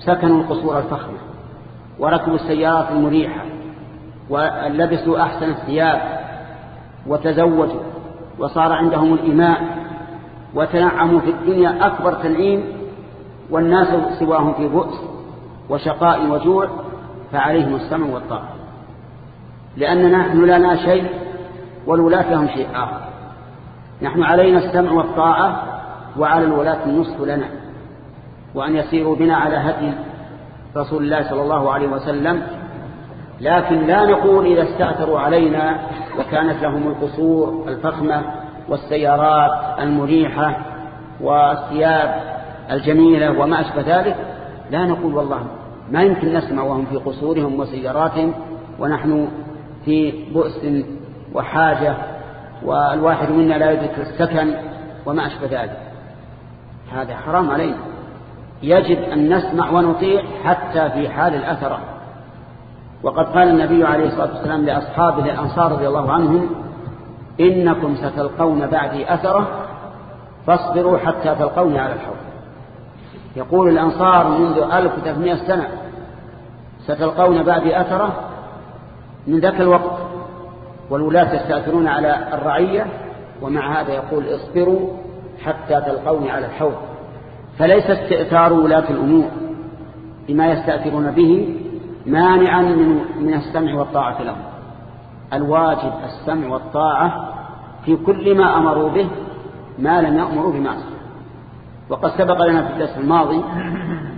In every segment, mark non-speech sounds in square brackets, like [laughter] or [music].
سكنوا القصور الفخمة وركبوا السيارات المريحة ولبسوا أحسن الثياب وتزوجوا وصار عندهم الإماء وتنعموا في الدنيا أكبر تنعيم والناس سواهم في بؤس وشقاء وجوع فعليهم السمع والطاعة. لأننا نحن لنا شيء والولاة لهم شيء آخر. نحن علينا السمع والطاعة وعلى الولاة النصف لنا. وأن يسيروا بنا على هدي رسول الله صلى الله عليه وسلم لكن لا نقول إذا استأثروا علينا وكانت لهم القصور الفخمة والسيارات المريحة والثياب الجميلة وما أشبه ذلك لا نقول والله ما يمكن نسمع وهم في قصورهم وسياراتهم ونحن في بؤس وحاجة والواحد منا لا يدرك السكن وما أشبه ذلك. هذا حرام علينا. يجب أن نسمع ونطيع حتى في حال الأثرة وقد قال النبي عليه الصلاة والسلام لأصحابه الأنصار رضي الله عنهم إنكم ستلقون بعدي أثرة فاصبروا حتى تلقوني على الحوض. يقول الأنصار منذ 1300 سنة ستلقون بعدي أثرة من ذاك الوقت والولاة يستأثرون على الرعية ومع هذا يقول اصبروا حتى تلقوني على الحوض. فليس استئثار ولاة الأمور بما يستأثرون به مانعا من, من السمع والطاعة لهم الواجب السمع والطاعة في كل ما أمروا به ما لم يأمروا بمعصية وقد سبق لنا في الدرس الماضي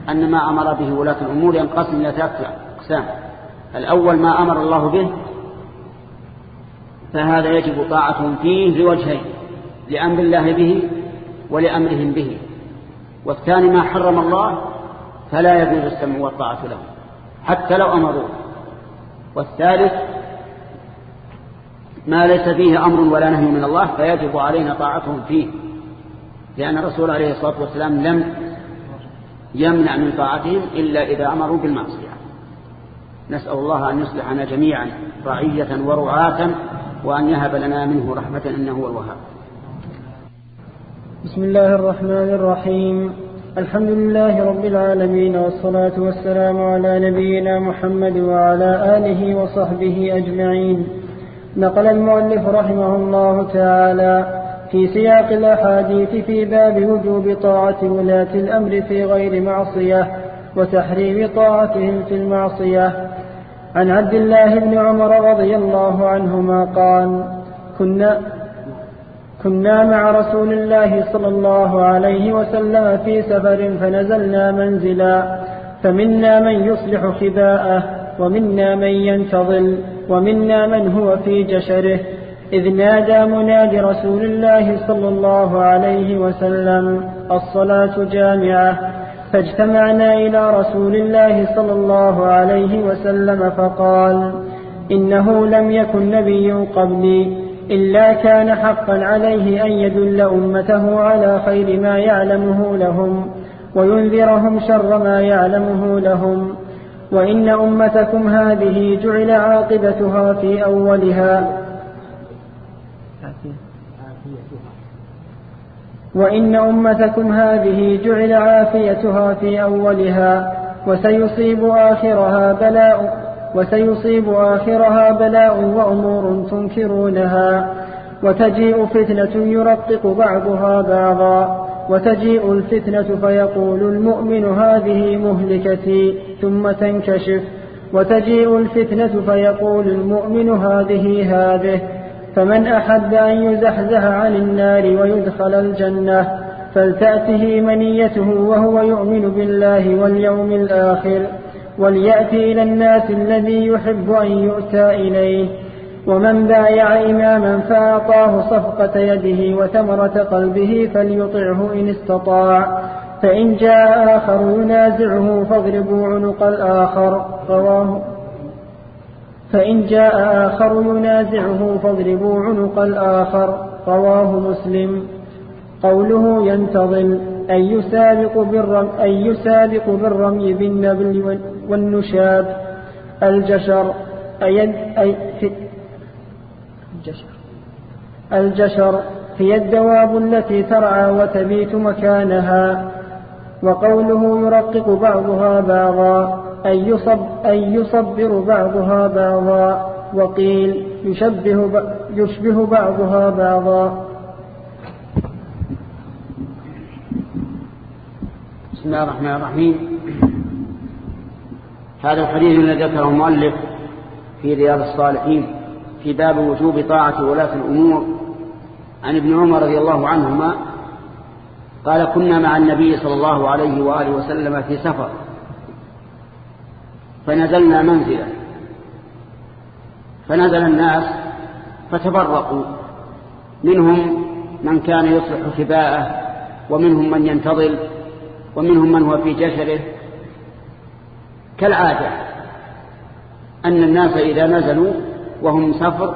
أن ما أمر به ولاة الأمور ينقسم إلى ثلاثة أقسام. الأول ما أمر الله به فهذا يجب طاعتهم فيه لوجهين لأمر الله به ولأمرهم به. والثاني ما حرم الله فلا يجوز السمع والطاعة له حتى لو أمروا والثالث ما ليس فيه أمر ولا نهي من الله فيجب علينا طاعتهم فيه لأن الرسول عليه الصلاة والسلام لم يمنع من طاعتهم إلا إذا أمروا بالمعصية. نسأل الله أن يصلحنا جميعا رعية ورعاة وأن يهب لنا منه رحمة إنه هو الوهاب. بسم الله الرحمن الرحيم. الحمد لله رب العالمين والصلاة والسلام على نبينا محمد وعلى آله وصحبه أجمعين. نقل المؤلف رحمه الله تعالى في سياق الأحاديث في باب وجوب طاعة ولاة الأمر في غير معصية وتحريم طاعتهم في المعصية. عن عبد الله بن عمر رضي الله عنهما قال كنا كنا مع رسول الله صلى الله عليه وسلم في سفر فنزلنا منزلا فمنا من يصلح خباءه ومنا من ينتظل ومنا من هو في جشره إذ نادى منادي رسول الله صلى الله عليه وسلم الصلاة جامعة. فاجتمعنا إلى رسول الله صلى الله عليه وسلم فقال إنه لم يكن نبي قبلي إلا كان حقا عليه أن يدل أمته على خير ما يعلمه لهم وينذرهم شر ما يعلمه لهم. وإن أمتكم هذه جعل عاقبتها في أولها. وإن أمتكم هذه جعل عافيتها في أولها وسيصيب آخرها بلاء وسيصيب آخرها بلاء وأمور تنكرونها وتجيء فتنة يرقق بعضها بعضا وتجيء الفتنة فيقول المؤمن هذه مهلكتي ثم تنكشف وتجيء الفتنة فيقول المؤمن هذه هذه فمن أحب أن يزحزح عن النار ويدخل الجنة فلتأته منيته وهو يؤمن بالله واليوم الآخر. وليأتي إلى الناس الذي يحب أن يؤتى إليه. ومن بايع إماما فأعطاه صفقة يده وثمرة قلبه فليطعه إن استطاع. فإن جاء آخر ينازعه فاضربوا عنق الآخر. رواه. فإن جاء آخر ينازعه فاضربوا عنق الآخر. رواه مسلم. قوله ينتظم أي يسابق بالرمي, أي يسابق بالرمي بالنبل والنشاب الجشر أي, أي في الجشر. الجشر هي الدواب التي ترعى وتبيت مكانها وقوله يرقق بعضها بعضا أي, يصب أي يصبر بعضها بعضا وقيل يشبه, يشبه بعضها بعضا. بسم الله الرحمن الرحيم. هذا الحديث الذي ذكره المؤلف في رياض الصالحين في باب وجوب طاعة ولاة الأمور. عن ابن عمر رضي الله عنهما قال كنا مع النبي صلى الله عليه وآله وسلم في سفر فنزلنا منزلا فنزل الناس فتفرقوا. منهم من كان يصلح خباءه ومنهم من ينتظل ومنهم من هو في جشره كالعادة أن الناس إذا نزلوا وهم سفر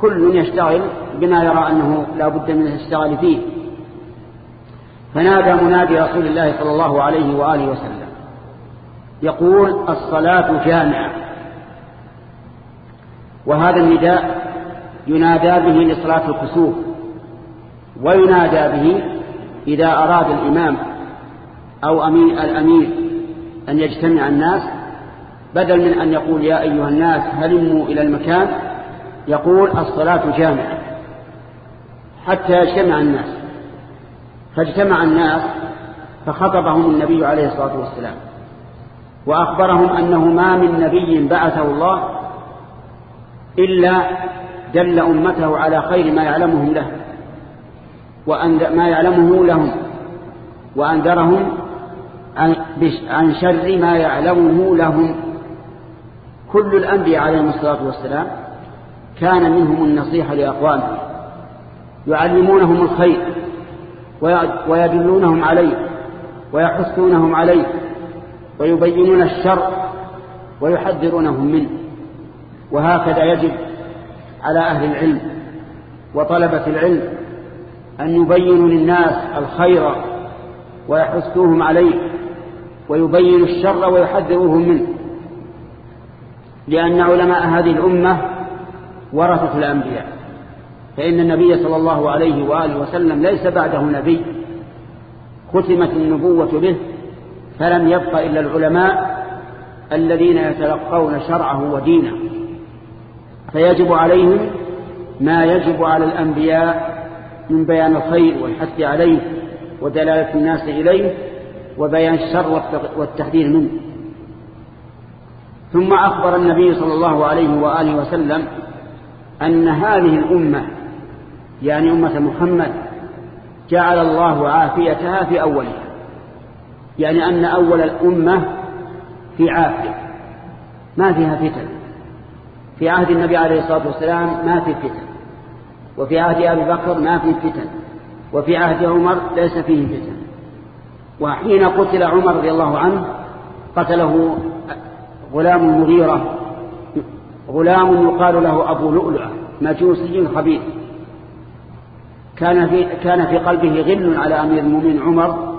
كل يشتغل بما يرى أنه لا بد من الاشتغال فيه. فنادى منادي رسول الله صلى الله عليه وآله وسلم. يقول الصلاة جامعة. وهذا النداء ينادى به لصلاة الكسوف وينادى به إذا أراد الإمام أو أمين الأمير أن يجتمع الناس بدل من أن يقول يا أيها الناس هلموا إلى المكان يقول الصلاة جامعة حتى يجتمع الناس. فاجتمع الناس فخطبهم النبي عليه الصلاة والسلام وأخبرهم أنه ما من نبي بعثه الله إلا دل أمته على خير ما يعلمهم له وأن ما يعلمه لهم وأنذرهم عن شر ما يعلمه لهم. كل الأنبياء عليهم الصلاة والسلام كان منهم النصيحة لأقوامهم يعلمونهم الخير ويدلونهم عليه ويحثونهم عليه ويبينون الشر ويحذرونهم منه. وهكذا يجب على أهل العلم وطلبة العلم أن يبينوا للناس الخير ويحثوهم عليه. ويبينوا الشر ويحذروهم منه. لأن علماء هذه الأمة ورثة الأنبياء. فإن النبي صلى الله عليه وآله وسلم ليس بعده نبي. ختمت النبوة به فلم يبق إلا العلماء الذين يتلقون شرعه ودينه. فيجب عليهم ما يجب على الأنبياء من بيان الخير والحث عليه ودلالة الناس إليه وبيان الشر والتحذير منه. ثم أخبر النبي صلى الله عليه وآله وسلم أن هذه الأمة يعني أمة محمد جعل الله عافيتها في أولها. يعني أن أول الأمة في عافية ما فيها فتن. في عهد النبي عليه الصلاة والسلام ما في فتن. وفي عهد أبي بكر ما في فتن. وفي عهد عمر ليس فيه فتن. وحين قتل عمر رضي الله عنه قتله غلام المغيرة غلام يقال له أبو لؤلؤة مجوسي خبيث. كان في, كان في قلبه غل على أمير المؤمنين عمر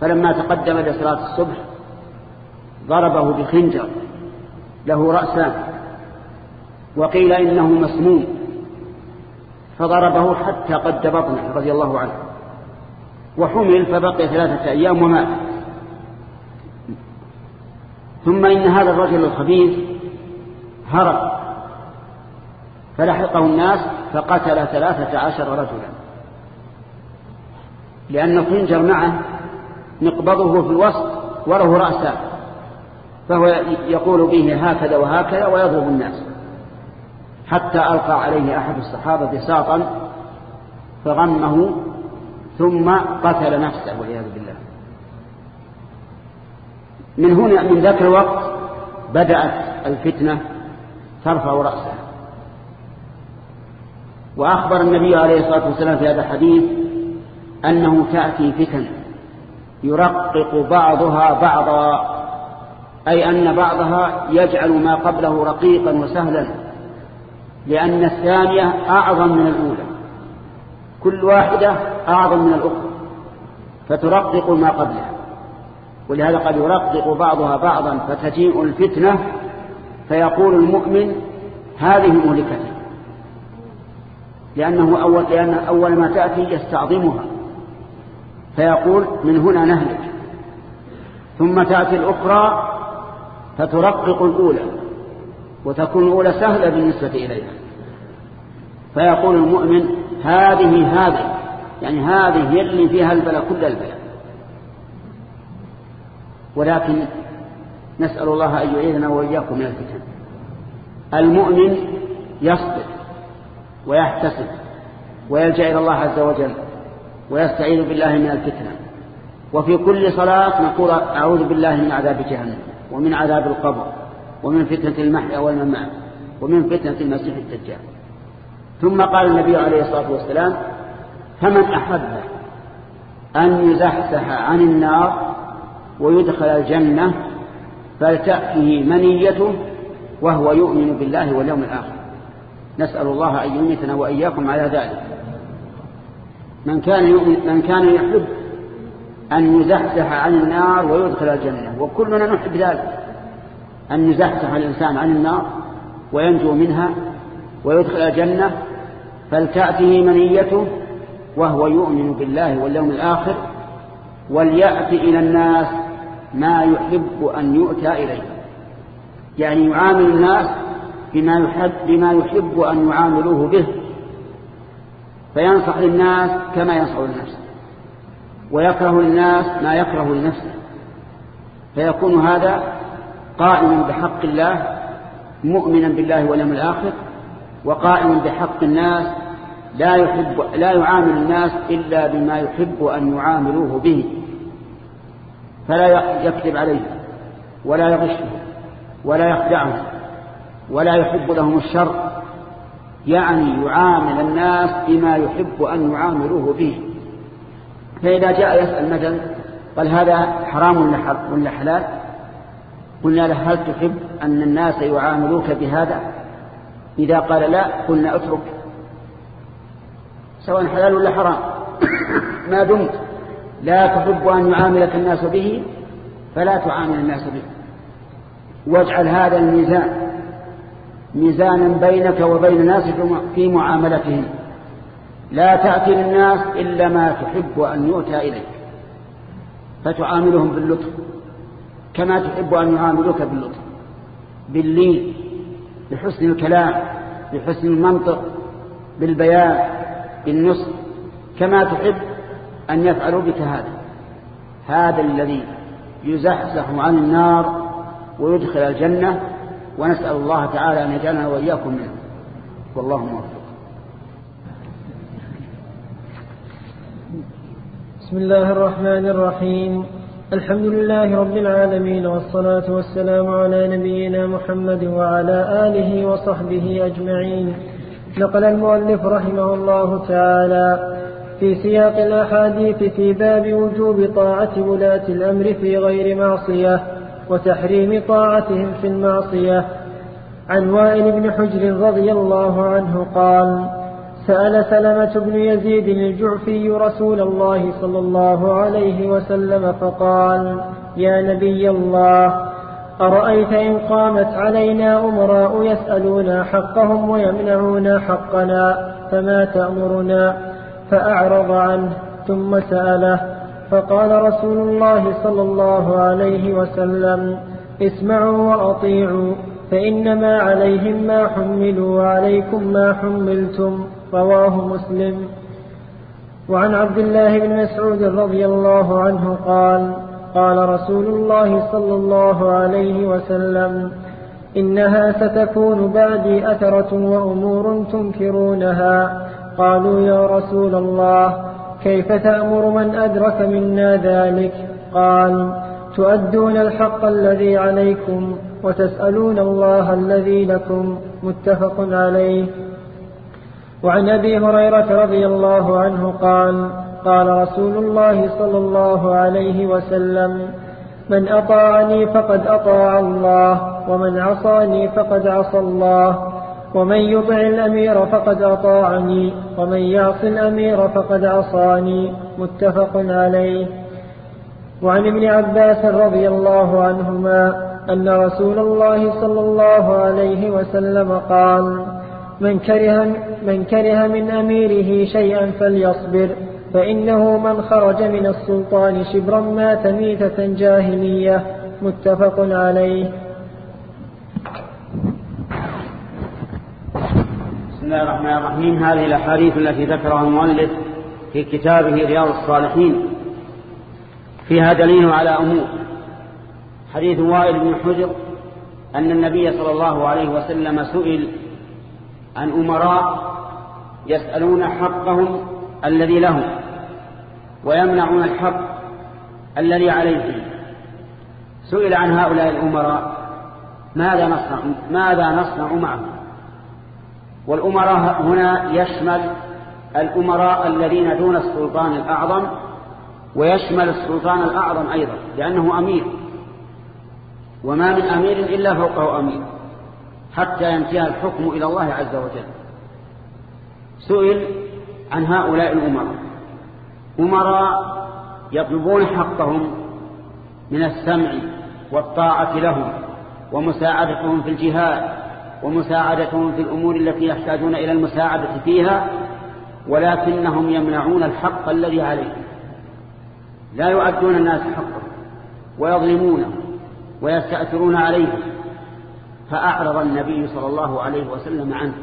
فلما تقدم لصلاة الصبح ضربه بخنجر له رأسان وقيل إنه مسموم فضربه حتى قد بطنه رضي الله عنه. وحمل فبقي ثلاثة أيام ومات. ثم إن هذا الرجل الخبيث هرب فلحقه الناس فقتل ثلاثة عشر رجلا. لأن الخنجر معه نقبضه في الوسط وله رأسان فهو يقول به هكذا وهكذا ويضرب الناس. حتى ألقى عليه أحد الصحابة بساطا فغمه ثم قتل نفسه والعياذ بالله. من هنا من ذاك الوقت بدأت الفتنة ترفع رأسها. وأخبر النبي عليه الصلاة والسلام في هذا الحديث أنه تأتي فتن يرقق بعضها بعضا أي أن بعضها يجعل ما قبله رقيقا وسهلا لأن الثانية أعظم من الأولى. كل واحدة أعظم من الأخرى فترقق ما قبلها. ولهذا قد يرقق بعضها بعضا فتجيء الفتنة فيقول المؤمن هذه مهلكتي. لأنه أول, لأن أول ما تأتي يستعظمها. فيقول من هنا نهلك. ثم تأتي الأخرى فترقق الأولى. وتكون الأولى سهلة بالنسبة إليها. فيقول المؤمن هذه هذه. يعني هذه هي اللي فيها البلاء كل البلاء. ولكن نسأل الله أن يعيذنا وإياكم من الفتن. المؤمن يصبر ويحتسب ويلجأ إلى الله عز وجل ويستعيذ بالله من الفتنة. وفي كل صلاة نقول أعوذ بالله من عذاب جهنم ومن عذاب القبر ومن فتنة المحيا والممات ومن فتنة المسيح الدجال. ثم قال النبي عليه الصلاة والسلام فمن أحب أن يزحزح عن النار ويدخل الجنة فلتأته منيته وهو يؤمن بالله واليوم الآخر. نسأل الله أن يميتنا وإياكم على ذلك. من كان يؤمن من كان يحب أن يزحزح عن النار ويدخل الجنة وكلنا نحب ذلك أن يزحزح الإنسان عن النار وينجو منها ويدخل الجنة فلتأته منيته وهو يؤمن بالله واليوم الآخر وليأتي إلى الناس ما يحب أن يؤتى إليه. يعني يعامل الناس بما يحب, بما يحب أن يعاملوه به. فينصح للناس كما ينصح لنفسه ويكره للناس ما يكره لنفسه. فيكون هذا قائما بحق الله مؤمنا بالله واليوم الآخر وقائما بحق الناس لا يحب لا يعامل الناس إلا بما يحب أن يعاملوه به. فلا يكذب عليه ولا يغشه ولا يخدعهم ولا يحب لهم الشر. يعني يعامل الناس بما يحب أن يعاملوه به. فإذا جاء يسأل مثلا قال هذا حرام ولا حلال؟ قلنا له هل تحب أن الناس يعاملوك بهذا؟ إذا قال لا قلنا اترك. سواء حلال ولا حرام. [coughs] ما دمت. لا تحب أن يعاملك الناس به فلا تعامل الناس به. واجعل هذا الميزان ميزانا بينك وبين الناس في معاملتهم لا تأتي للناس إلا ما تحب أن يؤتى إليك. فتعاملهم باللطف كما تحب أن يعاملوك باللطف. باللين بحسن الكلام بحسن المنطق بالبيان. بالنصح كما تحب أن يفعلوا بك هذا. هذا الذي يزحزح عن النار ويدخل الجنة ونسأل الله تعالى أن يجعلنا وإياكم منه. والله موفق. بسم الله الرحمن الرحيم. الحمد لله رب العالمين والصلاة والسلام على نبينا محمد وعلى آله وصحبه أجمعين. نقل المؤلف رحمه الله تعالى في سياق الأحاديث في باب وجوب طاعة ولاة الأمر في غير معصية وتحريم طاعتهم في المعصية. عن وائل بن حجر رضي الله عنه قال سأل سلمة بن يزيد الجعفي رسول الله صلى الله عليه وسلم فقال يا نبي الله أرأيت إن قامت علينا أمراء يسألون حقهم ويمنعون حقنا فما تأمرنا؟ فأعرض عنه ثم سأله فقال رسول الله صلى الله عليه وسلم اسمعوا وأطيعوا فإنما عليهم ما حملوا وعليكم ما حملتم رواه مسلم. وعن عبد الله بن مسعود رضي الله عنه قال قال رسول الله صلى الله عليه وسلم إنها ستكون بعدي أثرة وأمور تنكرونها. قالوا يا رسول الله كيف تأمر من أدرك منا ذلك؟ قال تؤدون الحق الذي عليكم وتسألون الله الذي لكم متفق عليه. وعن أبي هريرة رضي الله عنه قال قال رسول الله صلى الله عليه وسلم من أطاعني فقد أطاع الله ومن عصاني فقد عصى الله ومن يطع الأمير فقد أطاعني ومن يعص الأمير فقد عصاني. متفق عليه. وعن ابن عباس رضي الله عنهما أن رسول الله صلى الله عليه وسلم قال من كره, من كره من أميره شيئا فليصبر. فإنه من خرج من السلطان شبرا مات ميتة جاهلية. متفق عليه. بسم الله الرحمن الرحيم. هذه الأحاديث التي ذكرها المؤلف في كتابه رياض الصالحين. فيها دليل على أمور. حديث وائل بن حجر أن النبي صلى الله عليه وسلم سئل عن أمراء يسألون حقهم الذي لهم. ويمنعون الحق الذي عليهم. سئل عن هؤلاء الأمراء ماذا نصنع, ماذا نصنع معهم؟ والأمراء هنا يشمل الأمراء الذين دون السلطان الأعظم ويشمل السلطان الأعظم أيضا لأنه أمير. وما من أمير إلا فوقه أمير حتى ينتهي الحكم إلى الله عز وجل. سئل عن هؤلاء الأمراء. أمراء يطلبون حقهم من السمع والطاعة لهم ومساعدتهم في الجهاد ومساعدتهم في الأمور التي يحتاجون إلى المساعدة فيها ولكنهم يمنعون الحق الذي عليهم. لا يؤدون الناس حقهم ويظلمونهم ويستأثرون عليهم. فأعرض النبي صلى الله عليه وسلم عنه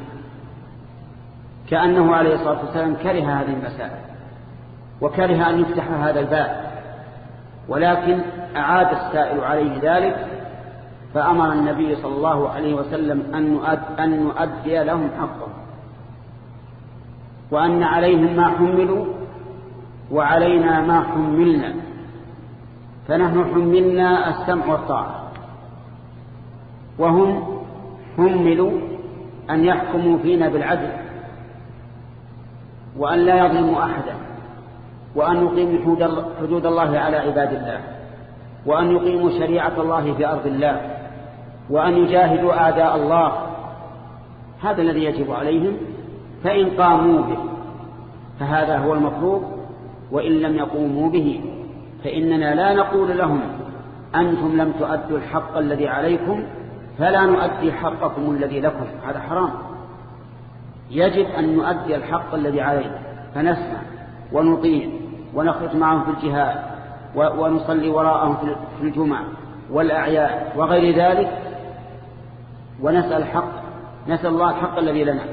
كأنه عليه الصلاة والسلام كره هذه المسائل. وكره أن يفتح هذا الباب. ولكن أعاد السائل عليه ذلك فأمر النبي صلى الله عليه وسلم أن نؤدي لهم حقهم وأن عليهم ما حملوا وعلينا ما حملنا. فنحن حملنا السمع والطاعة. وهم حملوا أن يحكموا فينا بالعدل. وأن لا يظلموا أحدا. وأن يقيموا حدود الله على عباد الله وأن يقيموا شريعة الله في أرض الله وأن يجاهدوا أعداء الله. هذا الذي يجب عليهم فإن قاموا به فهذا هو المطلوب. وإن لم يقوموا به فإننا لا نقول لهم أنتم لم تؤدوا الحق الذي عليكم فلا نؤدي حقكم الذي لكم. هذا حرام. يجب أن نؤدي الحق الذي علينا فنسمع ونطيع. ونخرج معهم في الجهاد ونصلي وراءهم في الجمعة والأعياد وغير ذلك. ونسأل الحق نسأل الله الحق الذي لنا.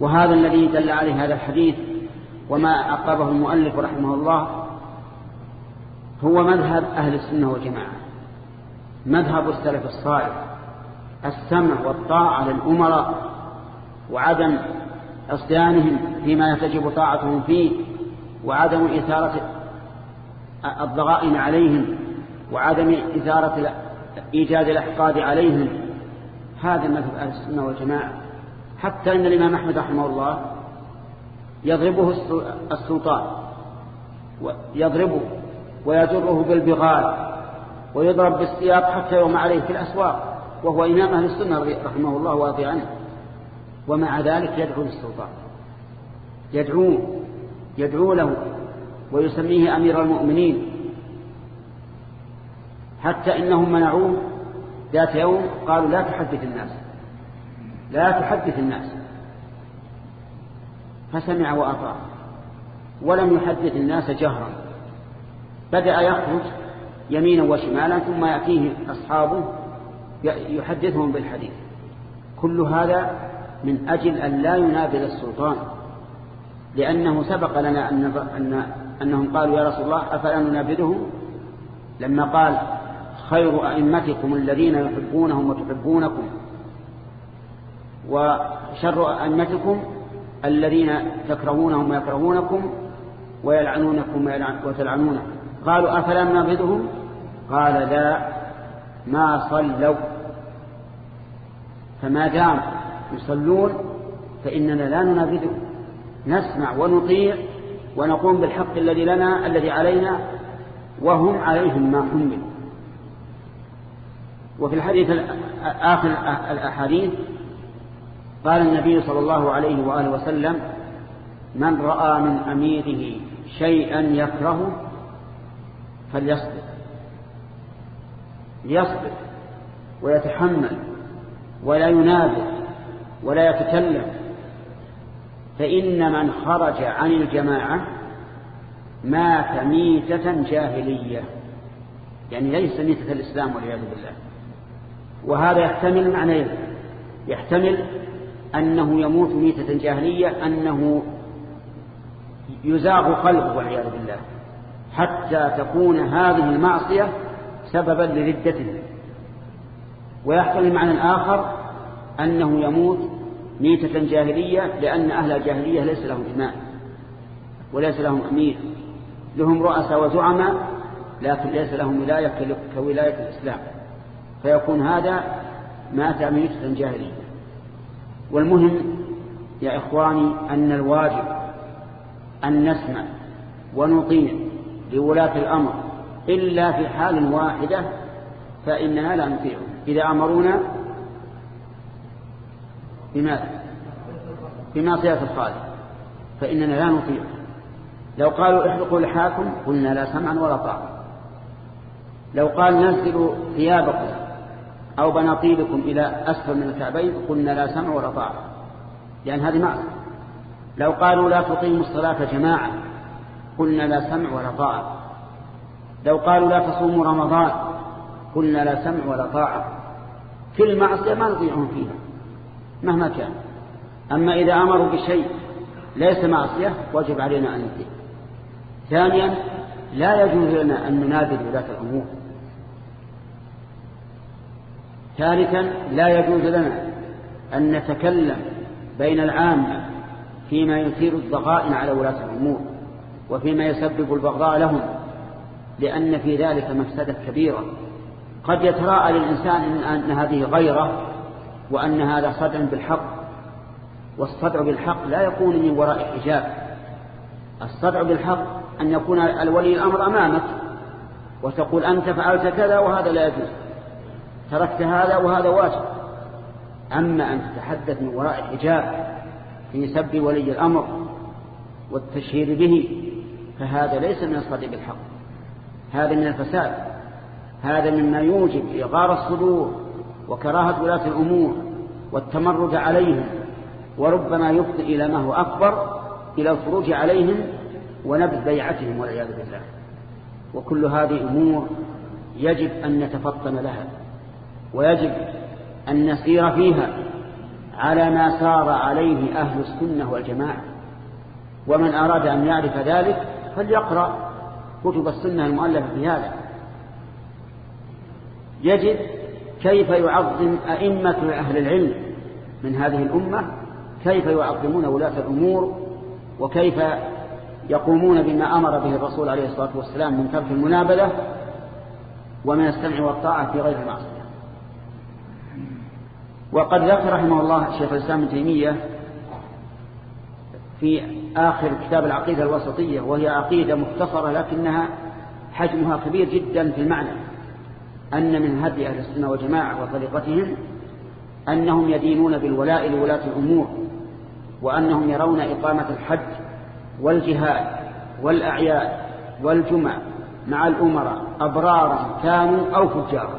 وهذا الذي دل عليه هذا الحديث وما أقربه المؤلف رحمه الله هو مذهب أهل السنة والجماعة. مذهب السلف الصالح. السمع والطاعة للأمراء وعدم عصيانهم فيما تجب طاعتهم فيه وعدم إثارة الضغائن عليهم وعدم إثارة إيجاد الأحقاد عليهم. هذا مذهب أهل السنة والجماعة. حتى أن الإمام أحمد رحمه الله يضربه السلطان يضربه ويجره بالبغال ويضرب بالسياق حتى يوم عليه في الأسواق وهو إمام أهل السنة رحمه الله واضي عنه. ومع ذلك يدعو للسلطان. يدعوه يدعو له ويسميه أمير المؤمنين. حتى إنهم منعوه ذات يوم قالوا لا تحدث الناس لا تحدث الناس. فسمع وأطاع ولم يحدث الناس جهرا. بدأ يخرج يمينا وشمالا ثم يأتيه أصحابه يحدثهم بالحديث. كل هذا من أجل أن لا ينابذ السلطان. لأنه سبق لنا أن أن أنهم قالوا يا رسول الله أفلا ننابذهم لما قال خير أئمتكم الذين يحبونهم وتحبونكم وشر أئمتكم الذين تكرهونهم ويكرهونكم ويلعنونكم وتلعنونه قالوا أفلا ننابذهم قال لا ما صلوا. فما دام يصلون فإننا لا ننابذهم نسمع ونطيع ونقوم بالحق الذي لنا الذي علينا وهم عليهم ما حملوا. وفي الحديث آخر الأحاديث قال النبي صلى الله عليه وآله وسلم من رأى من أميره شيئا يكرهه فليصبر. ليصبر ويتحمل ولا ينابذ ولا يتكلم. فإن من خرج عن الجماعة مات ميتة جاهلية. يعني ليس ميتة الإسلام والعياذ بالله. وهذا يحتمل معنى يحتمل أنه يموت ميتة جاهلية أنه يزاغ قلبه والعياذ بالله. حتى تكون هذه المعصية سببا لردته. ويحتمل معنى آخر أنه يموت ميتة جاهلية لأن أهل الجاهلية ليس لهم إمام وليس لهم أمير. لهم رؤساء وزعماء لكن ليس لهم ولاية كولاية الإسلام. فيكون هذا مات ميتة جاهلية. والمهم يا إخواني أن الواجب أن نسمع ونطيع لولاة الأمر. إلا في حال واحدة فإننا لا نطيعهم إذا أمرونا بماذا بمعصية الخالق فإننا لا نطيعهم لو قالوا احرقوا لحاكم قلنا لا سمعا ولا طاعة. لو قال نزلوا ثيابكم أو بناطيلكم إلى أسفل من الكعبين قلنا لا سمع ولا طاعة. لأن هذه معصية. لو قالوا لا تقيموا الصلاة جماعة قلنا لا سمع ولا طاعة. لو قالوا لا تصوموا رمضان قلنا لا سمع ولا طاعة. كل معصية ما نطيعهم فيها. مهما كان. أما إذا أمروا بشيء ليس معصية وجب علينا أن نطيع ثانيا لا يجوز لنا أن ننادي ولاة الأمور. ثالثا لا يجوز لنا أن نتكلم بين العامة فيما يثير الضغائن على ولاة الأمور وفيما يسبب البغضاء لهم لأن في ذلك مفسدة كبيرة. قد يتراءى للإنسان أن هذه غيرة وأن هذا صدع بالحق والصدع بالحق لا يكون من وراء حجاب الصدع بالحق أن يكون الولي الأمر أمامك وتقول أنت فعلت كذا وهذا لا يجوز. تركت هذا وهذا واجب. أما أن تتحدث من وراء حجاب في سب ولي الأمر والتشهير به فهذا ليس من الصدق بالحق. هذا من الفساد. هذا مما يوجب إغار الصدور. وكراهة ولاة الأمور والتمرد عليهم وربما يفضي إلى ما هو أكبر إلى الخروج عليهم ونبذ بيعتهم والعياذ بالله. وكل هذه أمور يجب أن نتفطن لها ويجب أن نسير فيها على ما سار عليه أهل السنة والجماعة. ومن أراد أن يعرف ذلك فليقرأ كتب السنة المؤلفة في هذا يجب كيف يعظم أئمة أهل العلم من هذه الأمة؟ كيف يعظمون ولاة الأمور؟ وكيف يقومون بما أمر به الرسول عليه الصلاة والسلام من ترك المنابلة؟ ومن السمع والطاعة في غير المعصية. وقد ذكر رحمه الله شيخ الإسلام ابن تيمية في آخر كتاب العقيدة الوسطية وهي عقيدة مختصرة لكنها حجمها كبير جدا في المعنى. أن من هدي أهل السنة والجماعة وطريقتهم أنهم يدينون بالولاء لولاة الأمور وأنهم يرون إقامة الحج والجهاد والأعياد والجمع مع الأمراء أبرارا كانوا أو فجارا.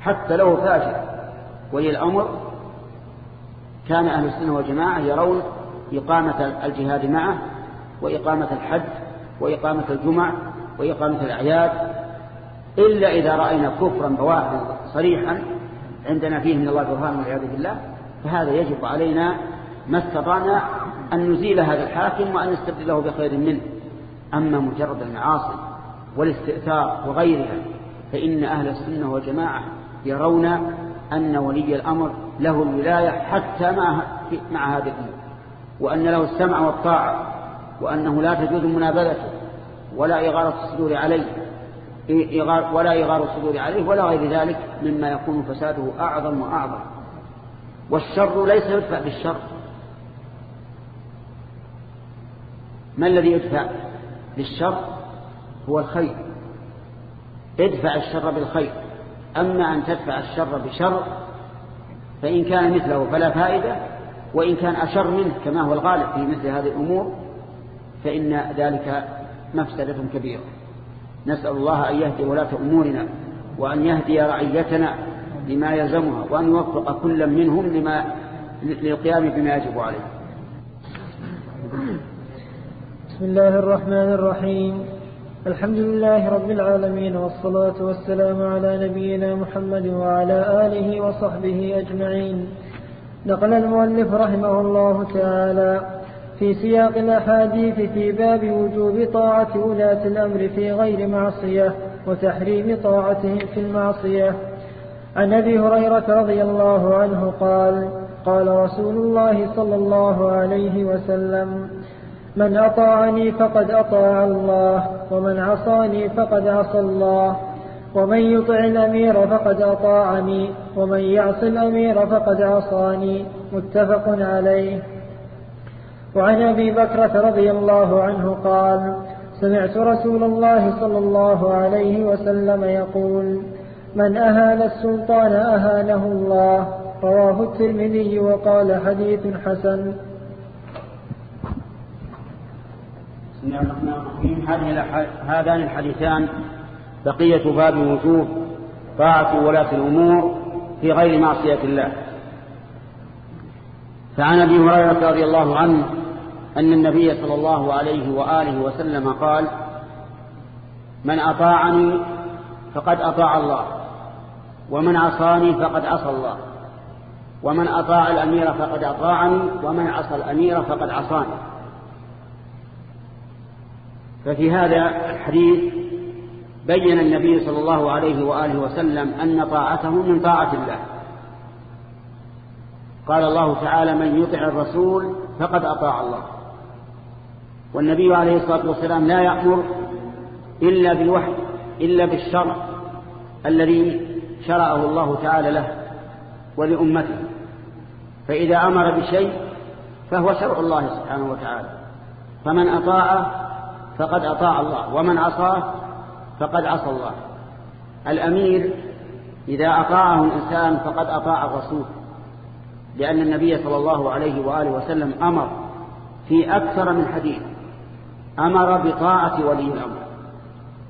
حتى لو فاجر ولي الأمر كان أهل السنة والجماعة يرون إقامة الجهاد معه وإقامة الحج وإقامة الجمع وإقامة الأعياد إلا إذا رأينا كفرا بواحدا صريحا عندنا فيه من الله برهان والعياذ بالله فهذا يجب علينا ما استطعنا أن نزيل هذا الحاكم وأن نستبدله بخير منه. أما مجرد المعاصي والاستئثار وغيرها فإن أهل السنة والجماعة يرون أن ولي الأمر له الولاية حتى مع, مع هذه الأمور وأن له السمع والطاعة وأنه لا تجوز منابذته ولا إغارة الصدور عليه. ولا إغار الصدور عليه ولا غير ذلك مما يكون فساده أعظم وأعظم. والشر ليس يدفع بالشر. ما الذي يدفع بالشر؟ هو الخير. ادفع الشر بالخير. أما أن تدفع الشر بشر فإن كان مثله فلا فائدة وإن كان أشر منه كما هو الغالب في مثل هذه الأمور فإن ذلك مفسدة كبيرة. نسأل الله أن يهدي ولاة أمورنا وأن يهدي رعيتنا لما يلزمها وأن يوفق كل منهم لما للقيام بما يجب عليه. بسم الله الرحمن الرحيم. الحمد لله رب العالمين والصلاة والسلام على نبينا محمد وعلى آله وصحبه أجمعين. نقل المؤلف رحمه الله تعالى في سياق الأحاديث في باب وجوب طاعة ولاة الأمر في غير معصية وتحريم طاعتهم في المعصية. عن أبي هريرة رضي الله عنه قال قال رسول الله صلى الله عليه وسلم من أطاعني فقد أطاع الله ومن عصاني فقد عصى الله ومن يطع الأمير فقد أطاعني ومن يعص الأمير فقد عصاني. متفق عليه. وعن أبي بكرة رضي الله عنه قال سمعت رسول الله صلى الله عليه وسلم يقول من أهان السلطان أهانه الله. رواه الترمذي وقال حديث حسن. بسم الله الرحمن الرحيم. هذان الحديثان بقية باب وجوب طاعة ولاة الأمور في غير معصية الله. فعن أبي هريرة رضي الله عنه أن النبي صلى الله عليه وآله وسلم قال من أطاعني فقد أطاع الله ومن عصاني فقد عصى الله ومن أطاع الأمير فقد أطاعني ومن عصى الأمير فقد عصاني. ففي هذا الحديث بين النبي صلى الله عليه وآله وسلم أن طاعته من طاعة الله. قال الله تعالى من يطع الرسول فقد أطاع الله. والنبي عليه الصلاة والسلام لا يأمر إلا بالوحي إلا بالشرع الذي شرعه الله تعالى له ولأمته. فإذا أمر بشيء فهو شرع الله سبحانه وتعالى. فمن أطاع فقد أطاع الله ومن عصاه فقد عصى الله. الأمير إذا أطاعه الإنسان فقد أطاع الرسول لأن النبي صلى الله عليه وآله وسلم أمر في أكثر من حديث. أمر بطاعة ولي الأمر.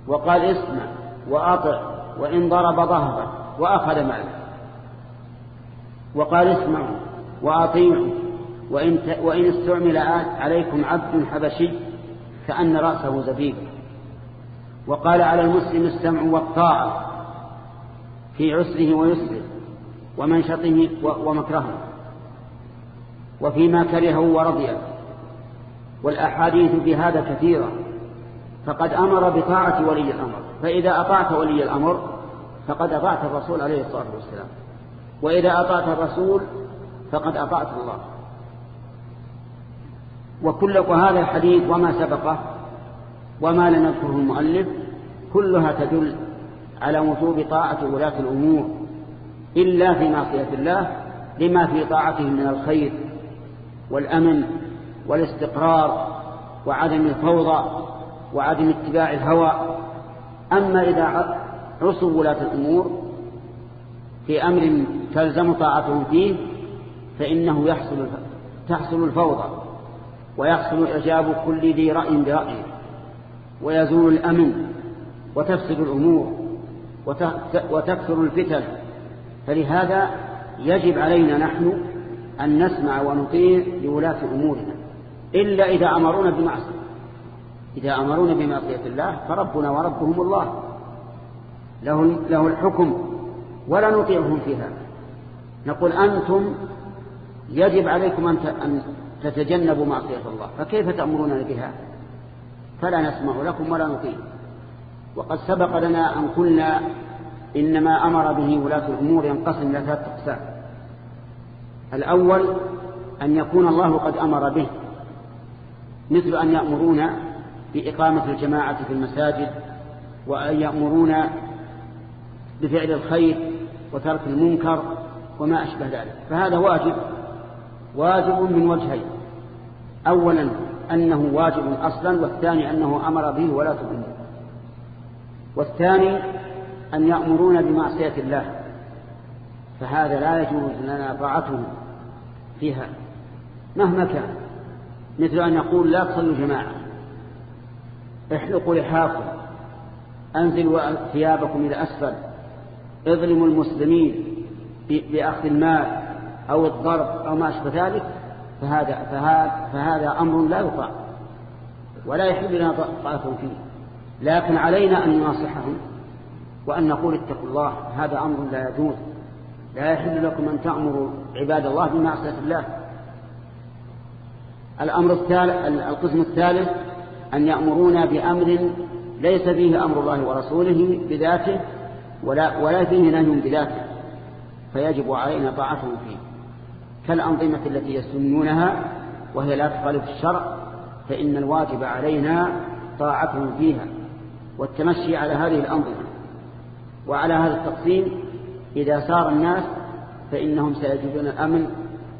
وقال اسمع وأطع وإن ضرب ظهرا وأخذ ماله. وقال اسمعوا وأطيعوا وإن, وإن استعمل عليكم عبد حبشي كأن رأسه زبيب. وقال على المسلم السمع والطاعة في عسره ويسره ومنشطه ومكرهه. وفيما كرهه ورضيه والأحاديث في هذا كثيرة. فقد أمر بطاعة ولي الأمر. فإذا أطعت ولي الأمر فقد أطعت الرسول عليه الصلاة والسلام. وإذا أطعت الرسول فقد أطعت الله. وكل وهذا الحديث وما سبقه وما لم يذكره المؤلف كلها تدل على وجوب طاعة ولاة الأمور إلا في معصية الله لما في طاعتهم من الخير والأمن والاستقرار وعدم الفوضى وعدم اتباع الهوى. أما إذا عصوا ولاة الأمور في أمر تلزم طاعتهم فيه فإنه يحصل تحصل الفوضى ويحصل إعجاب كل ذي رأي برأيه ويزول الأمن وتفسد الأمور وتكثر الفتن. فلهذا يجب علينا نحن أن نسمع ونطيع لولاة أمورنا. إلا إذا أمرونا بمعصية. إذا أمرونا بمعصية الله فربنا وربهم الله. له, له الحكم ولا نطيعهم في هذا. نقول أنتم يجب عليكم أن تتجنبوا معصية الله. فكيف تأمروننا بها؟ فلا نسمع لكم ولا نطيع. وقد سبق لنا أن قلنا إنما أمر به ولاة الأمور ينقسم إلى أقسام. الأول أن يكون الله قد أمر به. مثل أن يأمرون بإقامة الجماعة في المساجد وأن يأمرون بفعل الخير وترك المنكر وما أشبه ذلك. فهذا واجب واجب من وجهين. أولا أنه واجب أصلا والثاني أنه أمر به ولا تؤمن والثاني أن يأمرون بمعصية الله. فهذا لا يجوز لنا طاعته فيها مهما كان. مثل أن يقول لا تصلوا جماعة. احلقوا لحاكم أنزلوا ثيابكم إلى أسفل. اظلموا المسلمين بأخذ المال أو الضرب أو ما أشبه ذلك فهذا, فهذا, فهذا أمر لا يطاع. ولا يحل لنا طاعتهم فيه. لكن علينا أن نناصحهم وأن نقول اتقوا الله هذا أمر لا يجوز. لا يحل لكم أن تأمروا عباد الله بمعصية الله. الأمر الثالث القسم الثالث أن يأمرونا بأمر ليس فيه أمر الله ورسوله بذاته ولا, ولا فيه نهي بذاته فيجب علينا طاعتهم فيه. كالأنظمة التي يسنونها وهي لا تخالف الشرع فإن الواجب علينا طاعتهم فيها والتمشي على هذه الأنظمة. وعلى هذا التقسيم إذا سار الناس فإنهم سيجدون الأمن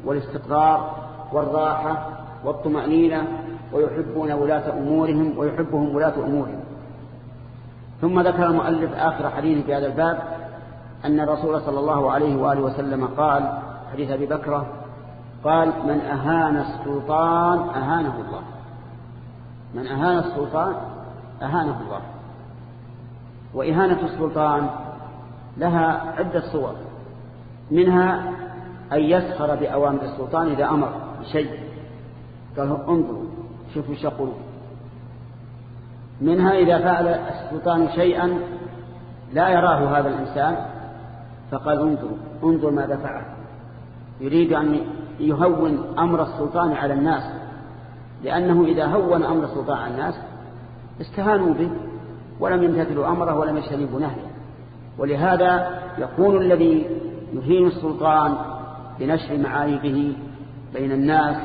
والاستقرار والراحة والطمأنينة ويحبون ولاة أمورهم ويحبهم ولاة أمورهم. ثم ذكر المؤلف آخر حديث في هذا الباب أن الرسول صلى الله عليه وآله وسلم قال حديث أبي بكرة قال من أهان السلطان أهانه الله. من أهان السلطان أهانه الله. وإهانة السلطان لها عدة صور منها أن يسخر بأوامر السلطان إذا أمر بشيء. قال انظروا شوفوا إيش يقولون. منها إذا فعل السلطان شيئا لا يراه هذا الإنسان فقال انظروا انظر ماذا فعل. يريد أن يهون أمر السلطان على الناس لأنه إذا هون أمر السلطان على الناس استهانوا به ولم يمتثلوا أمره ولم يجتنبوا نهيه. ولهذا يكون الذي يهين السلطان بنشر معايبه بين الناس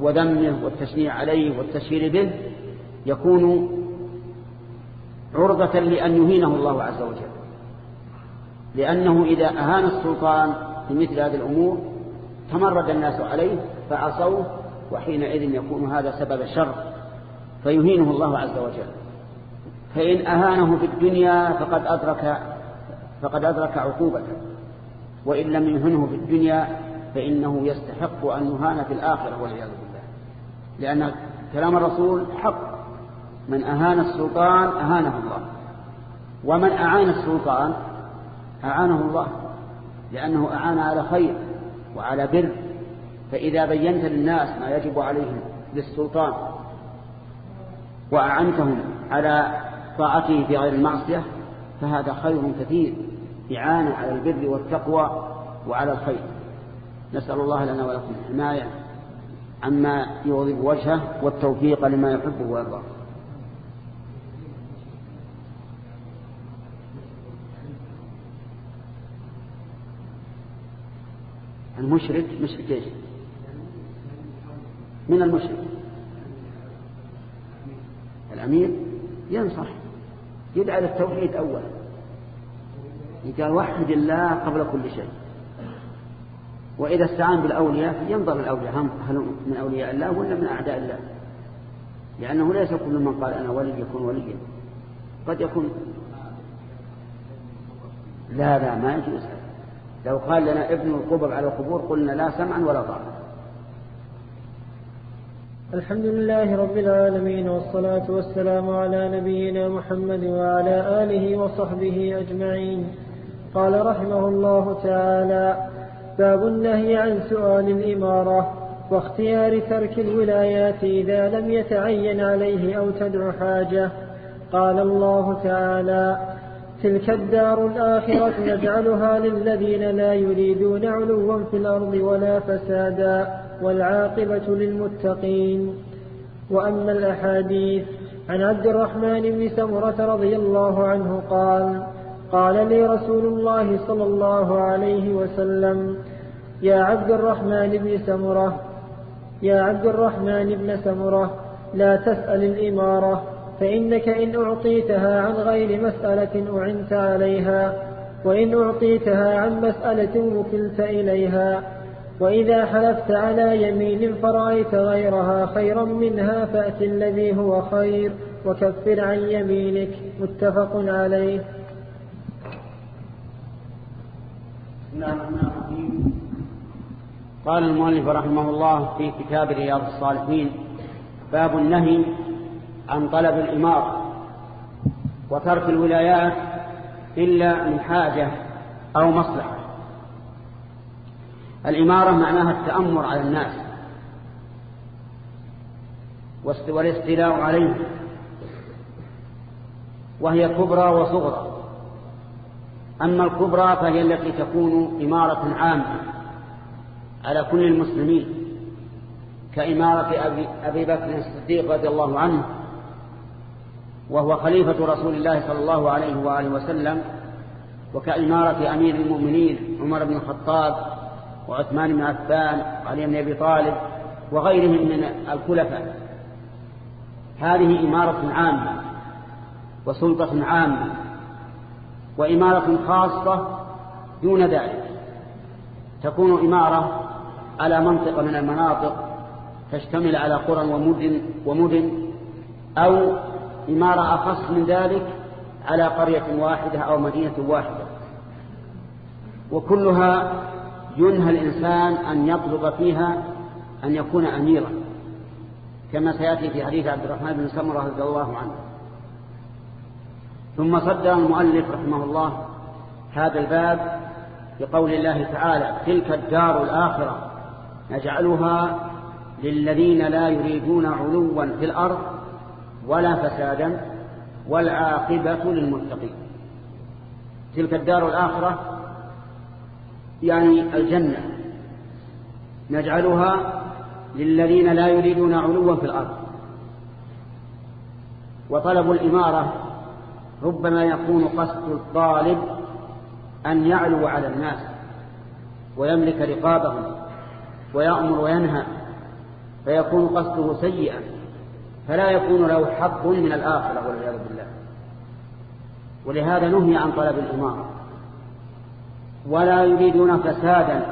وذمه والتشنيع عليه والتشهير به يكون عرضة لأن يهينه الله عز وجل. لأنه إذا أهان السلطان في مثل هذه الأمور تمرد الناس عليه فعصوه وحينئذ يكون هذا سبب شر فيهينه الله عز وجل. فإن أهانه في الدنيا فقد أدرك فقد أدرك عقوبته وإن لم يهنه في الدنيا فإنه يستحق أن يهان في الآخرة والعياذ بالله. لأن كلام الرسول حق. من أهان السلطان أهانه الله. ومن أعان السلطان أعانه الله. لأنه أعان على خير وعلى بر. فإذا بينت للناس ما يجب عليهم للسلطان وأعنتهم على طاعته في غير المعصية فهذا خير كثير. إعانة على البر والتقوى وعلى الخير. نسأل الله لنا ولكم الحماية عما يغضب وجهه والتوفيق لما يحبه ويرضاه. المشرك مشرك إيش؟ من المشرك؟ الأمير؟ ينصح. يدعى للتوحيد أولا. قال وحد الله قبل كل شيء. وإذا استعان بالأولياء ينظر الأولياء هل من أولياء الله ولا من أعداء الله؟ لأنه ليس كل من قال أنا ولي يكون وليا. قد يكون. لا لا ما يجوز لو قال لنا ابن القبر على القبور قلنا لا سمعا ولا طاعة الحمد لله رب العالمين والصلاة والسلام على نبينا محمد وعلى آله وصحبه أجمعين. قال رحمه الله تعالى باب النهي عن سؤال الإمارة واختيار ترك الولايات إذا لم يتعين عليه أو تدع حاجة. قال الله تعالى تلك الدار الآخرة نجعلها للذين لا يريدون علوا في الأرض ولا فسادا والعاقبة للمتقين. وأما الأحاديث عن عبد الرحمن بن سمرة رضي الله عنه قال قال لي رسول الله صلى الله عليه وسلم يا عبد الرحمن بن سمرة يا عبد الرحمن بن سمرة لا تسأل الإمارة فإنك إن أعطيتها عن غير مسألة أعنت عليها وإن أعطيتها عن مسألة وكلت إليها وإذا حلفت على يمين فرأيت غيرها خيرا منها فأت الذي هو خير وكفر عن يمينك متفق عليه. قال المؤلف رحمه الله في كتاب رياض الصالحين باب النهي عن طلب الإمارة وترك الولايات إلا من حاجة أو مصلحة. الإمارة معناها التأمر على الناس والاستيلاء عليه وهي كبرى وصغرى. أما الكبرى فهي التي تكون إمارة عامة. على كل المسلمين كإمارة أبي, أبي بكر الصديق رضي الله عنه وهو خليفة رسول الله صلى الله عليه وآله وسلم وكإمارة أمير المؤمنين عمر بن الخطاب وعثمان بن عفان وعلي بن أبي طالب وغيرهم من الخلفاء. هذه إمارة عامة وسلطة عامة وإمارة خاصة دون ذلك. تكون إمارة على منطقة من المناطق تشتمل على قرى ومدن, ومدن أو إمارة أخص من ذلك على قرية واحدة أو مدينة واحدة. وكلها ينهى الإنسان أن يطلب فيها أن يكون أميرا كما سيأتي في حديث عبد الرحمن بن سمرة رضي الله عنه. ثم صدر المؤلف رحمه الله هذا الباب بقول الله تعالى تلك الدار الآخرة نجعلها للذين لا يريدون علوا في الأرض ولا فسادا والعاقبة للمتقين. تلك الدار الآخرة يعني الجنة. نجعلها للذين لا يريدون علوا في الأرض. وطلب الإمارة ربما يكون قصد الطالب أن يعلو على الناس ويملك رقابهم. ويأمر وينهى فيكون قصده سيئا فلا يكون له حظ من الآخرة والعياذ بالله. ولهذا نهي عن طلب الإمارة ولا يريدون فسادا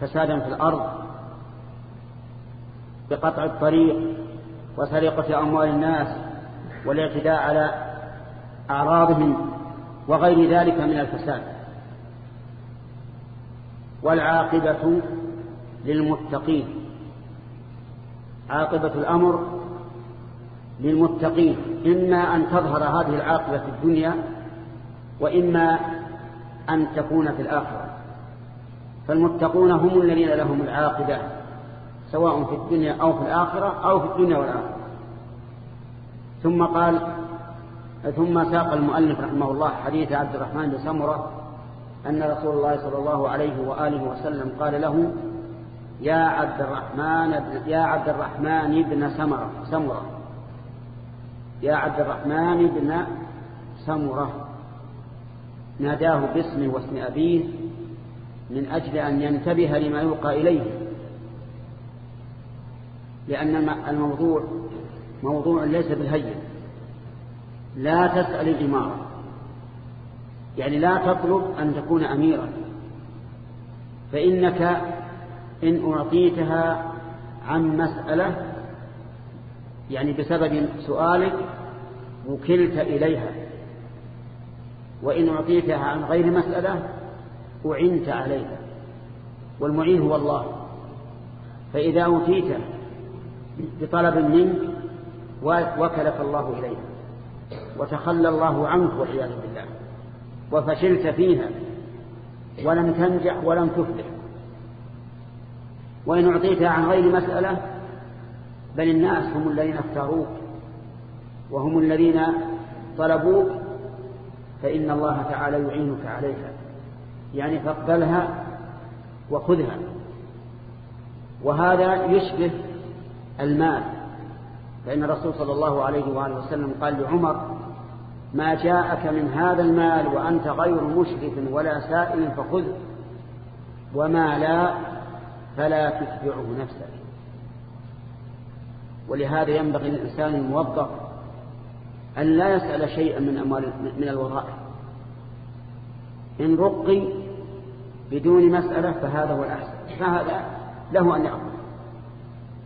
فسادا في الأرض بقطع الطريق وسرقة أموال الناس والاعتداء على أعراضهم وغير ذلك من الفساد. والعاقبة للمتقين. عاقبة الأمر للمتقين. إما أن تظهر هذه العاقبة في الدنيا وإما أن تكون في الآخرة. فالمتقون هم الذين لهم العاقبة سواء في الدنيا أو في الآخرة أو في الدنيا والآخرة. ثم قال ثم ساق المؤلف رحمه الله حديث عبد الرحمن بن سمرة أن رسول الله صلى الله عليه وآله وسلم قال له يا عبد الرحمن يا عبد الرحمن بن سمرة. سمرة. يا عبد الرحمن بن سمرة. ناداه باسمه واسم أبيه من أجل أن ينتبه لما يلقى إليه. لأن الموضوع موضوع ليس بالهين لا تسأل الإمارة. يعني لا تطلب أن تكون أميرا فإنك إن أعطيتها عن مسألة يعني بسبب سؤالك وكلت إليها. وإن أعطيتها عن غير مسألة أعنت عليها. والمعين هو الله. فإذا أوتيت بطلب منك وكلف الله إليها. وتخلى الله عنك والعياذ بالله. وفشلت فيها. ولم تنجح ولم تفلح. وإن أعطيتها عن غير مسألة بل الناس هم الذين اختاروك وهم الذين طلبوك فإن الله تعالى يعينك عليها. يعني فاقبلها وخذها. وهذا يشبه المال. فإن الرسول صلى الله عليه وآله وسلم قال لعمر ما جاءك من هذا المال وأنت غير مشرف ولا سائل فخذ. وما لا فلا تتبعه نفسك. ولهذا ينبغي للإنسان الموظف أن لا يسأل شيئا من أموال من الوظائف. إن رقي بدون مسألة فهذا هو الأحسن. فهذا له أن يأخذ.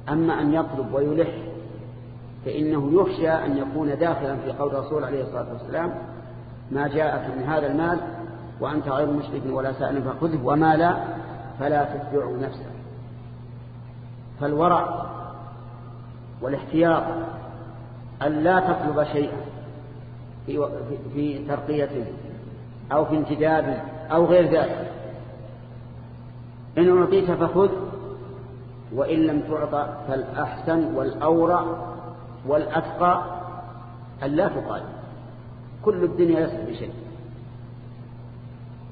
أما أن يطلب ويلح فإنه يخشى أن يكون داخلا في قول الرسول عليه الصلاة والسلام ما جاءك من هذا المال وأنت غير مشرك ولا سائل فخذه وما لا فلا تتبعه نفسك. فالورع والاحتياط أن لا تطلب شيئا في, ترقية أو في انتداب أو غير ذلك. إن أعطيت فخذ وإن لم تعطى فالأحسن والأورع والأتقى أن لا تقال. كل الدنيا ليست بشيء.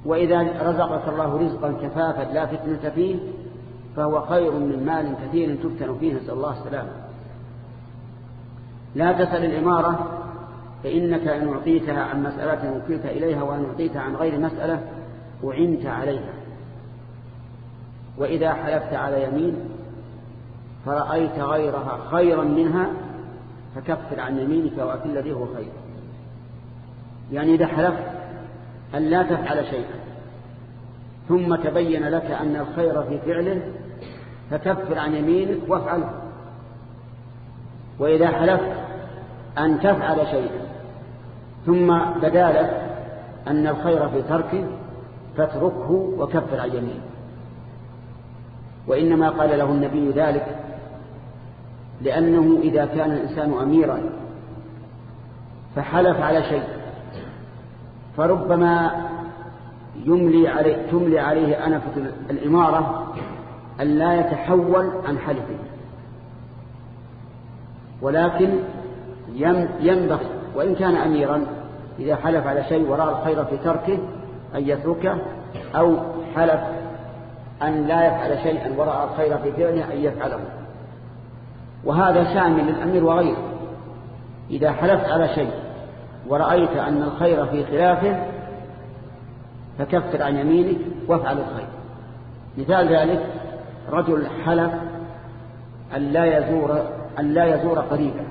وإذا رزقك الله رزقا كفافا لا فتنة فيه فهو خير من مال كثير تفتن فيه نسأل الله السلامة. لا تسأل الإمارة فإنك إن أعطيتها عن مسألة وكلت إليها وإن أعطيتها عن غير مسألة أعنت عليها. وإذا حلفت على يمين فرأيت غيرها خيرا منها فكفر عن يمينك وأكل الذي هو خير. يعني إذا حلفت أن لا تفعل شيئا ثم تبين لك أن الخير في فعله فكفر عن يمينك وافعله. وإذا حلفت أن تفعل شيئا ثم بدا لك أن الخير في تركه فاتركه وكفر عن يمينك. وإنما قال له النبي ذلك لأنه إذا كان الإنسان أميرا فحلف على شيء فربما يملي عليه تملي عليه أنفة الإمارة أن لا يتحول عن حلفه ولكن ينبغي وإن كان أميرا إذا حلف على شيء ورأى الخير في تركه أن يتركه أو حلف أن لا يفعل شيئا ورأى الخير في فعله أن يفعله. وهذا شامل للأمير وغيره. إذا حلفت على شيء ورأيت أن الخير في خلافه فكفر عن يمينك وافعل الخير. مثال ذلك رجل حلف أن لا يزور أن لا يزور قريبا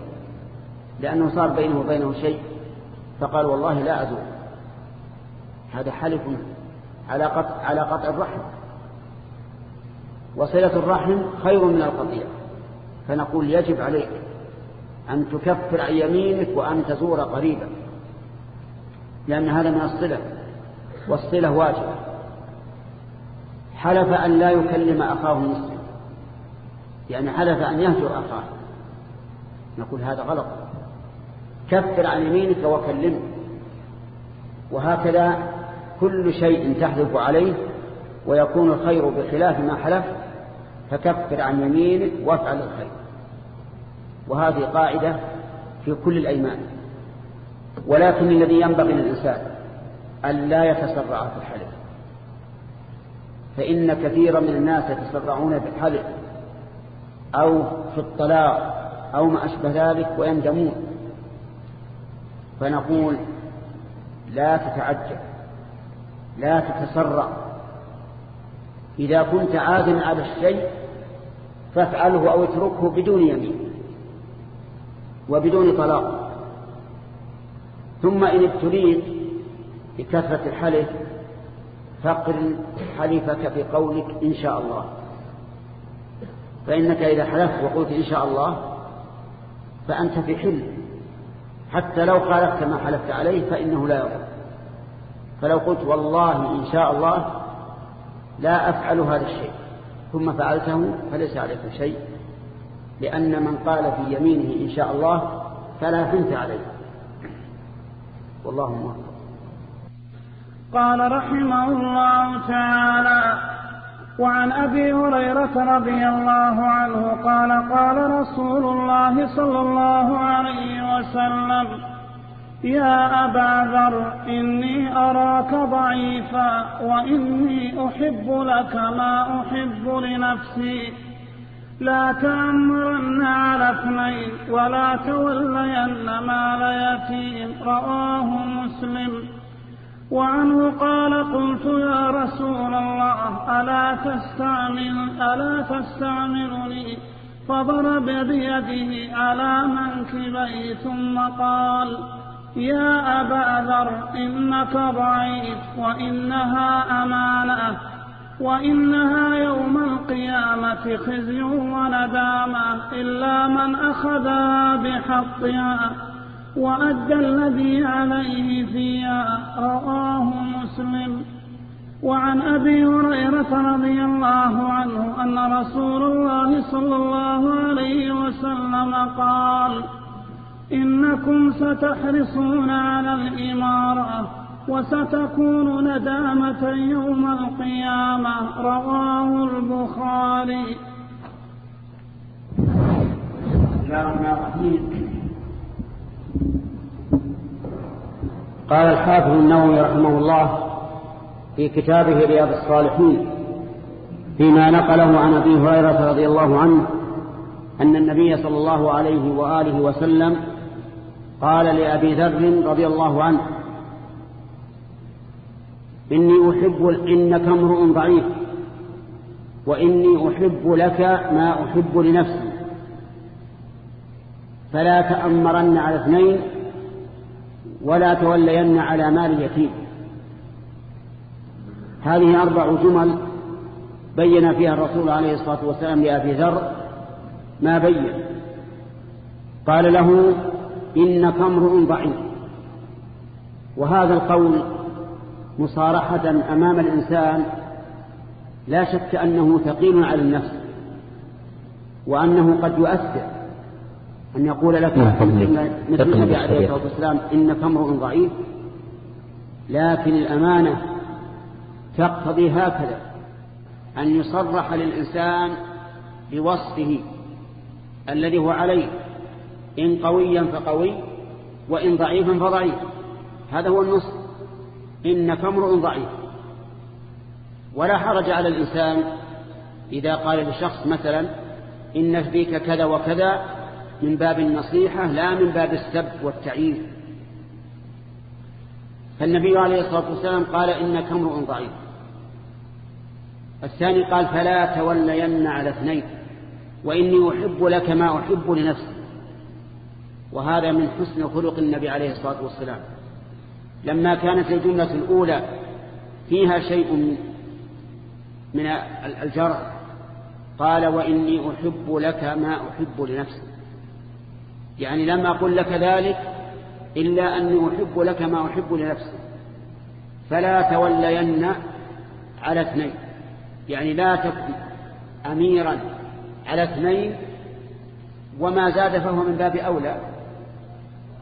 لأنه صار بينه وبينه شيء فقال والله لا أزور. هذا حلف على قطع على قطع الرحم. وصلة الرحم خير من القطيع. فنقول يجب عليك أن تكفر عن يمينك وأن تزور قريبا لأن هذا من الصلة والصلة واجبة. حلف أن لا يكلم أخاه المسلم يعني حلف أن يهجر أخاه. نقول هذا غلط. كفر عن يمينك وكلمه. وهكذا كل شيء تحلف عليه ويكون الخير بخلاف ما حلف فكفر عن يمينك وافعل الخير. وهذه قاعدة في كل الأيمان. ولكن الذي ينبغي للإنسان أن لا يتسرع في الحلف. فإن كثيرا من الناس يتسرعون في الحلف أو في الطلاق أو ما أشبه ذلك ويندمون. فنقول لا تتعجل لا تتسرع. إذا كنت عازما على الشيء فافعله أو اتركه بدون يمين وبدون طلاق. ثم إن ابتليت بكثرة الحلف فقل حلفك في قولك إن شاء الله. فإنك إذا حلفت وقلت إن شاء الله فأنت في حل حتى لو خالفت ما حلفت عليه فإنه لا يضر. فلو قلت والله إن شاء الله لا أفعل هذا الشيء. ثم فعلته فليس عليك شيء لأن من قال في يمينه إن شاء الله فلا فنت عليه. والله موفق. قال رحمه الله تعالى وعن أبي هريرة رضي الله عنه قال قال رسول الله صلى الله عليه وسلم يا أبا ذر إني أراك ضعيفا وإني أحب لك ما أحب لنفسي. لا تأمرن على اثنين ولا تولين مال يتيم رواه مسلم. وعنه قال قلت يا رسول الله ألا تستعمل ألا تستعملني؟ فضرب بيده على منكبي ثم قال يا أبا ذر إنك ضعيف وإنها أمانة وإنها يوم القيامة خزي وندامة إلا من أخذها بحقها. وأدى الذي عليه فيها رواه مسلم. وعن أبي هريرة رضي الله عنه أن رسول الله صلى الله عليه وسلم قال إنكم ستحرصون على الإمارة وستكون ندامة يوم القيامة. رواه البخاري. بسم الله الرحمن الرحيم قال الحافظ النووي رحمه الله في كتابه رياض الصالحين فيما نقله عن أبي هريرة رضي الله عنه أن النبي صلى الله عليه وآله وسلم قال لأبي ذر رضي الله عنه إني أحب إنك امرؤ ضعيف وإني أحب لك ما أحب لنفسي فلا تأمرن على اثنين ولا تولين على مال اليتيم. هذه أربع جمل بين فيها الرسول عليه الصلاة والسلام لأبي ذر ما بين. قال له إنك امرؤ ضعيف. وهذا القول مصارحة أمام الإنسان لا شك أنه ثقيل على النفس وأنه قد يؤثر. أن يقول لك مثل النبي عليه الصلاة والسلام إنك امرؤ ضعيف لكن الأمانة تقتضي هكذا أن يصرح للإنسان بوصفه الذي هو عليه إن قويا فقوي وإن ضعيفا فضعيف. هذا هو النص. إنك امرؤ ضعيف. ولا حرج على الإنسان إذا قال لشخص مثلا إن فيك كذا وكذا من باب النصيحة لا من باب السب والتعيير. فالنبي عليه الصلاة والسلام قال إنك امرؤ ضعيف. الثاني قال فلا تولين على اثنين وإني أحب لك ما أحب لنفسي. وهذا من حسن خلق النبي عليه الصلاة والسلام. لما كانت الجملة الأولى فيها شيء من الجرح قال وإني أحب لك ما أحب لنفسي. يعني لم أقل لك ذلك إلا أني أحب لك ما أحب لنفسي. فلا تولين على اثنين. يعني لا تكن أميرا على اثنين وما زاد فهو من باب أولى.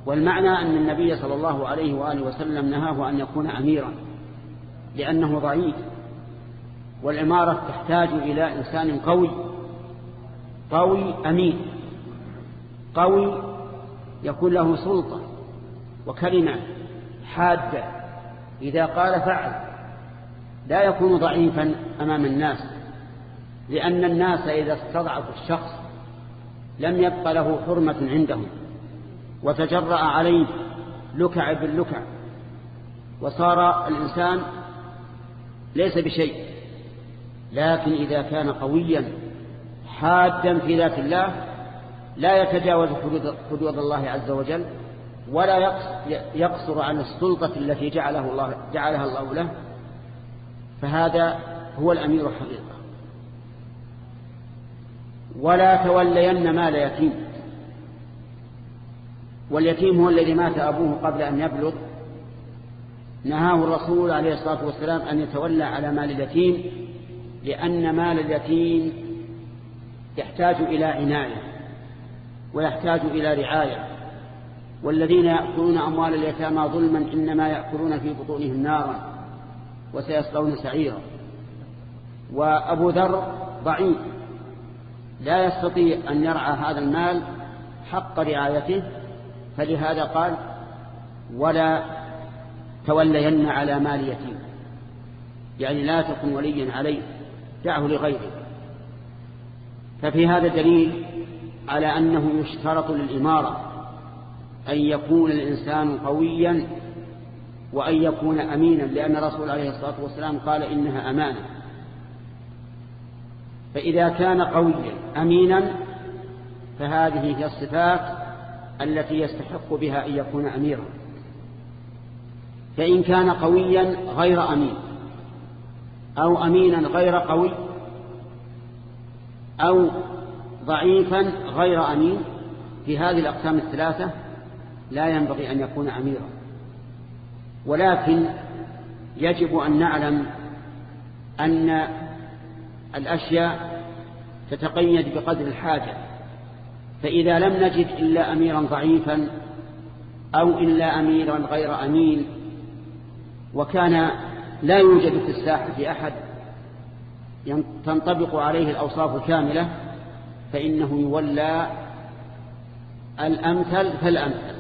والمعنى أن النبي صلى الله عليه وآله وسلم نهاه أن يكون أميرا لأنه ضعيف. والعمارة تحتاج إلى إنسان قوي قوي أمين. قوي يكون له سلطة وكلمة حادة. إذا قال فعل لا يكون ضعيفا أمام الناس لأن الناس إذا استضعفوا الشخص لم يبق له حرمة عندهم. وتجرأ عليه لكع باللكع وصار الإنسان ليس بشيء. لكن إذا كان قويا حادا في ذات الله لا يتجاوز حدود الله عز وجل ولا يقصر عن السلطة التي جعله الله جعلها الله له فهذا هو الأمير حقيقة. ولا تولين مال يتيم. واليتيم هو الذي مات أبوه قبل أن يبلغ. نهاه الرسول عليه الصلاة والسلام أن يتولى على مال اليتيم لأن مال اليتيم يحتاج إلى عناية. ويحتاج إلى رعاية. والذين يأكلون أموال اليتامى ظلما إنما يأكلون في بطونهم نارا وسيصلون سعيرا. وأبو ذر ضعيف لا يستطيع أن يرعى هذا المال حق رعايته فلهذا قال ولا تولين على مال يتيم. يعني لا تكن وليا عليه دعه لغيره. ففي هذا دليل على أنه يشترط للإمارة أن يكون الإنسان قويا وأن يكون أمينا لأن الرسول عليه الصلاة والسلام قال إنها أمانة. فإذا كان قويا أمينا فهذه هي الصفات التي يستحق بها أن يكون أميرا. فإن كان قويا غير أمين أو أمينا غير قوي أو ضعيفا غير أمين في هذه الأقسام الثلاثة لا ينبغي أن يكون أميرا. ولكن يجب أن نعلم أن الأشياء تتقيد بقدر الحاجة. فإذا لم نجد إلا أميرا ضعيفا أو إلا أميرا غير أمين وكان لا يوجد في الساحة أحد تنطبق عليه الأوصاف الكاملة فإنه يولى الأمثل فالأمثل.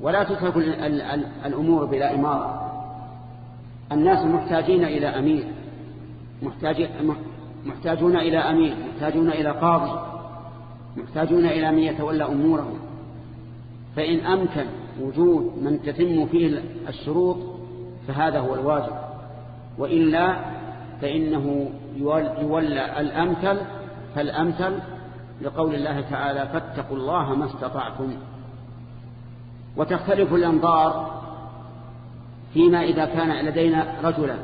ولا تترك الأمور بلا إمارة. الناس محتاجين إلى أمير. محتاجون إلى أمير. محتاجون إلى قاضي. محتاجون إلى من يتولى أمورهم. فإن أمكن وجود من تتم فيه الشروط فهذا هو الواجب. وإلا فإنه يولى الأمثل فالأمثل لقول الله تعالى فاتقوا الله ما استطعتم. وتختلف الأنظار فيما إذا كان لدينا رجلا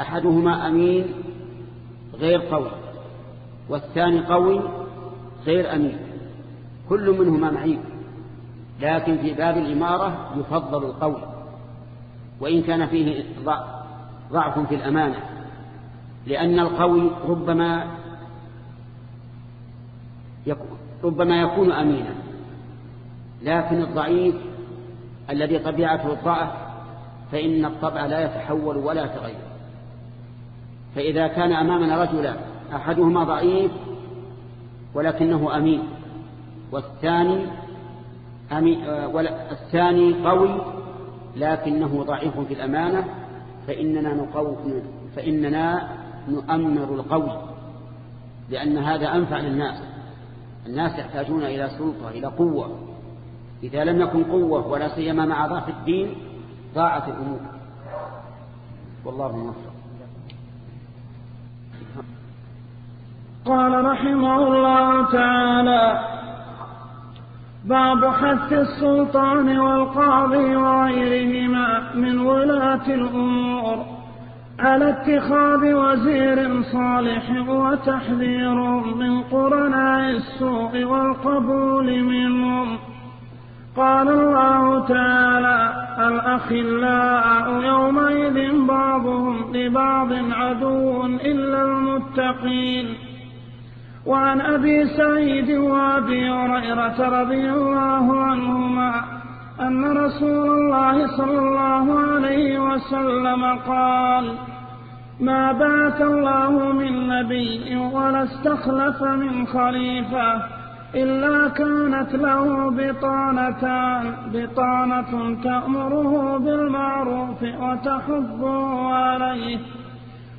أحدهما أمين غير قوي والثاني قوي غير أمين كل منهما معيب لكن في باب الإمارة يفضل القوي وإن كان فيه ضعف في الأمانة لأن القوي ربما ربما يكون أمينا. لكن الضعيف الذي طبيعته الضعف فإن الطبع لا يتحول ولا يتغير. فإذا كان أمامنا رجلا أحدهما ضعيف ولكنه أمين. والثاني أمين الثاني قوي لكنه ضعيف في الأمانة فإننا, نقو فإننا نؤمر القوي لأن هذا أنفع للناس. الناس يحتاجون إلى سلطة إلى قوة. إذا لم يكن قوة ولا سيما مع ضعف الدين ضاعت الأمور. والله موفق. قال رحمه الله تعالى باب حث السلطان والقاضي وغيرهما من ولاة الأمور. على اتخاذ وزير صالح وتحذير من قرناء السوء والقبول منهم. قال الله تعالى الأخلاء يومئذ بعضهم لبعض عدو إلا المتقين. وعن أبي سعيد وأبي هريرة رضي الله عنهما أن رسول الله صلى الله عليه وسلم قال ما بعث الله من نبي ولا استخلف من خليفة إلا كانت له بطانتان بطانة تأمره بالمعروف وتحضه عليه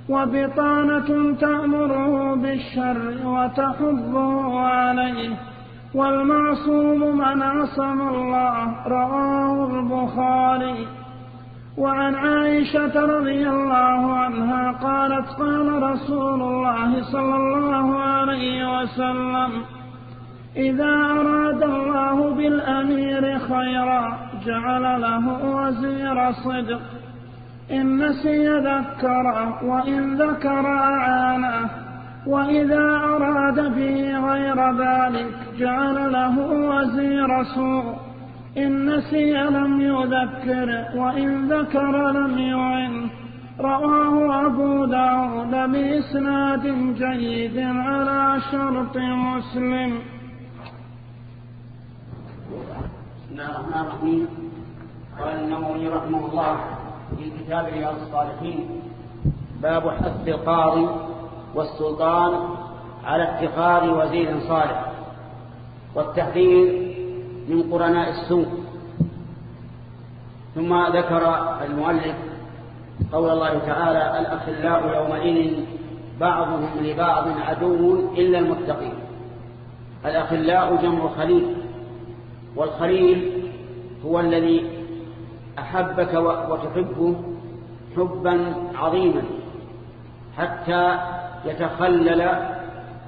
وبطانة تأمره بالشر وتحضه عليه والمعصوم من عصم الله رواه البخاري. وعن عائشة رضي الله عنها قالت قال رسول الله صلى الله عليه وسلم إذا أراد الله بالأمير خيرا جعل له وزير صدق إن نسي ذكره وإن ذكر أعانه وإذا أراد به غير ذلك جعل له وزير سوء. إن نسي لم يذكر وإن ذكر لم يعن. رواه أبو داود بإسناد جيد على شرط مسلم. بسم الله الرحمن الرحيم. قال النووي رحمه الله في كتاب رياض الصالحين باب حث القاضي والسلطان على اتخاذ وزير صالح والتحذير من قرناء السوء. ثم ذكر المؤلف قول الله تعالى الأخلاء يومئذ بعضهم لبعض عدو إلا المتقين. الأخلاء جمع خليل والخليل هو الذي أحبك وتحبه حبا عظيما حتى يتخلل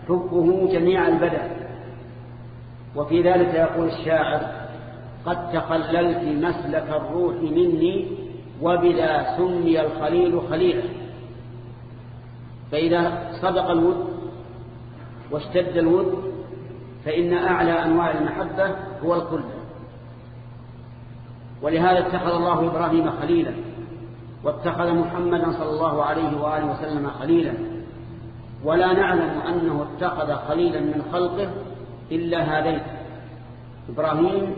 حبه جميع البدن. وفي ذلك يقول الشاعر قد تخللت مسلك الروح مني وبذا سمي الخليل خليلا. فإذا صدق الود واشتد الود فإن أعلى أنواع المحبة هو القلب. ولهذا اتخذ الله إبراهيم خليلا واتخذ محمدا صلى الله عليه وآله وسلم خليلا. ولا نعلم أنه اتخذ خليلا من خلقه إلا هذين إبراهيم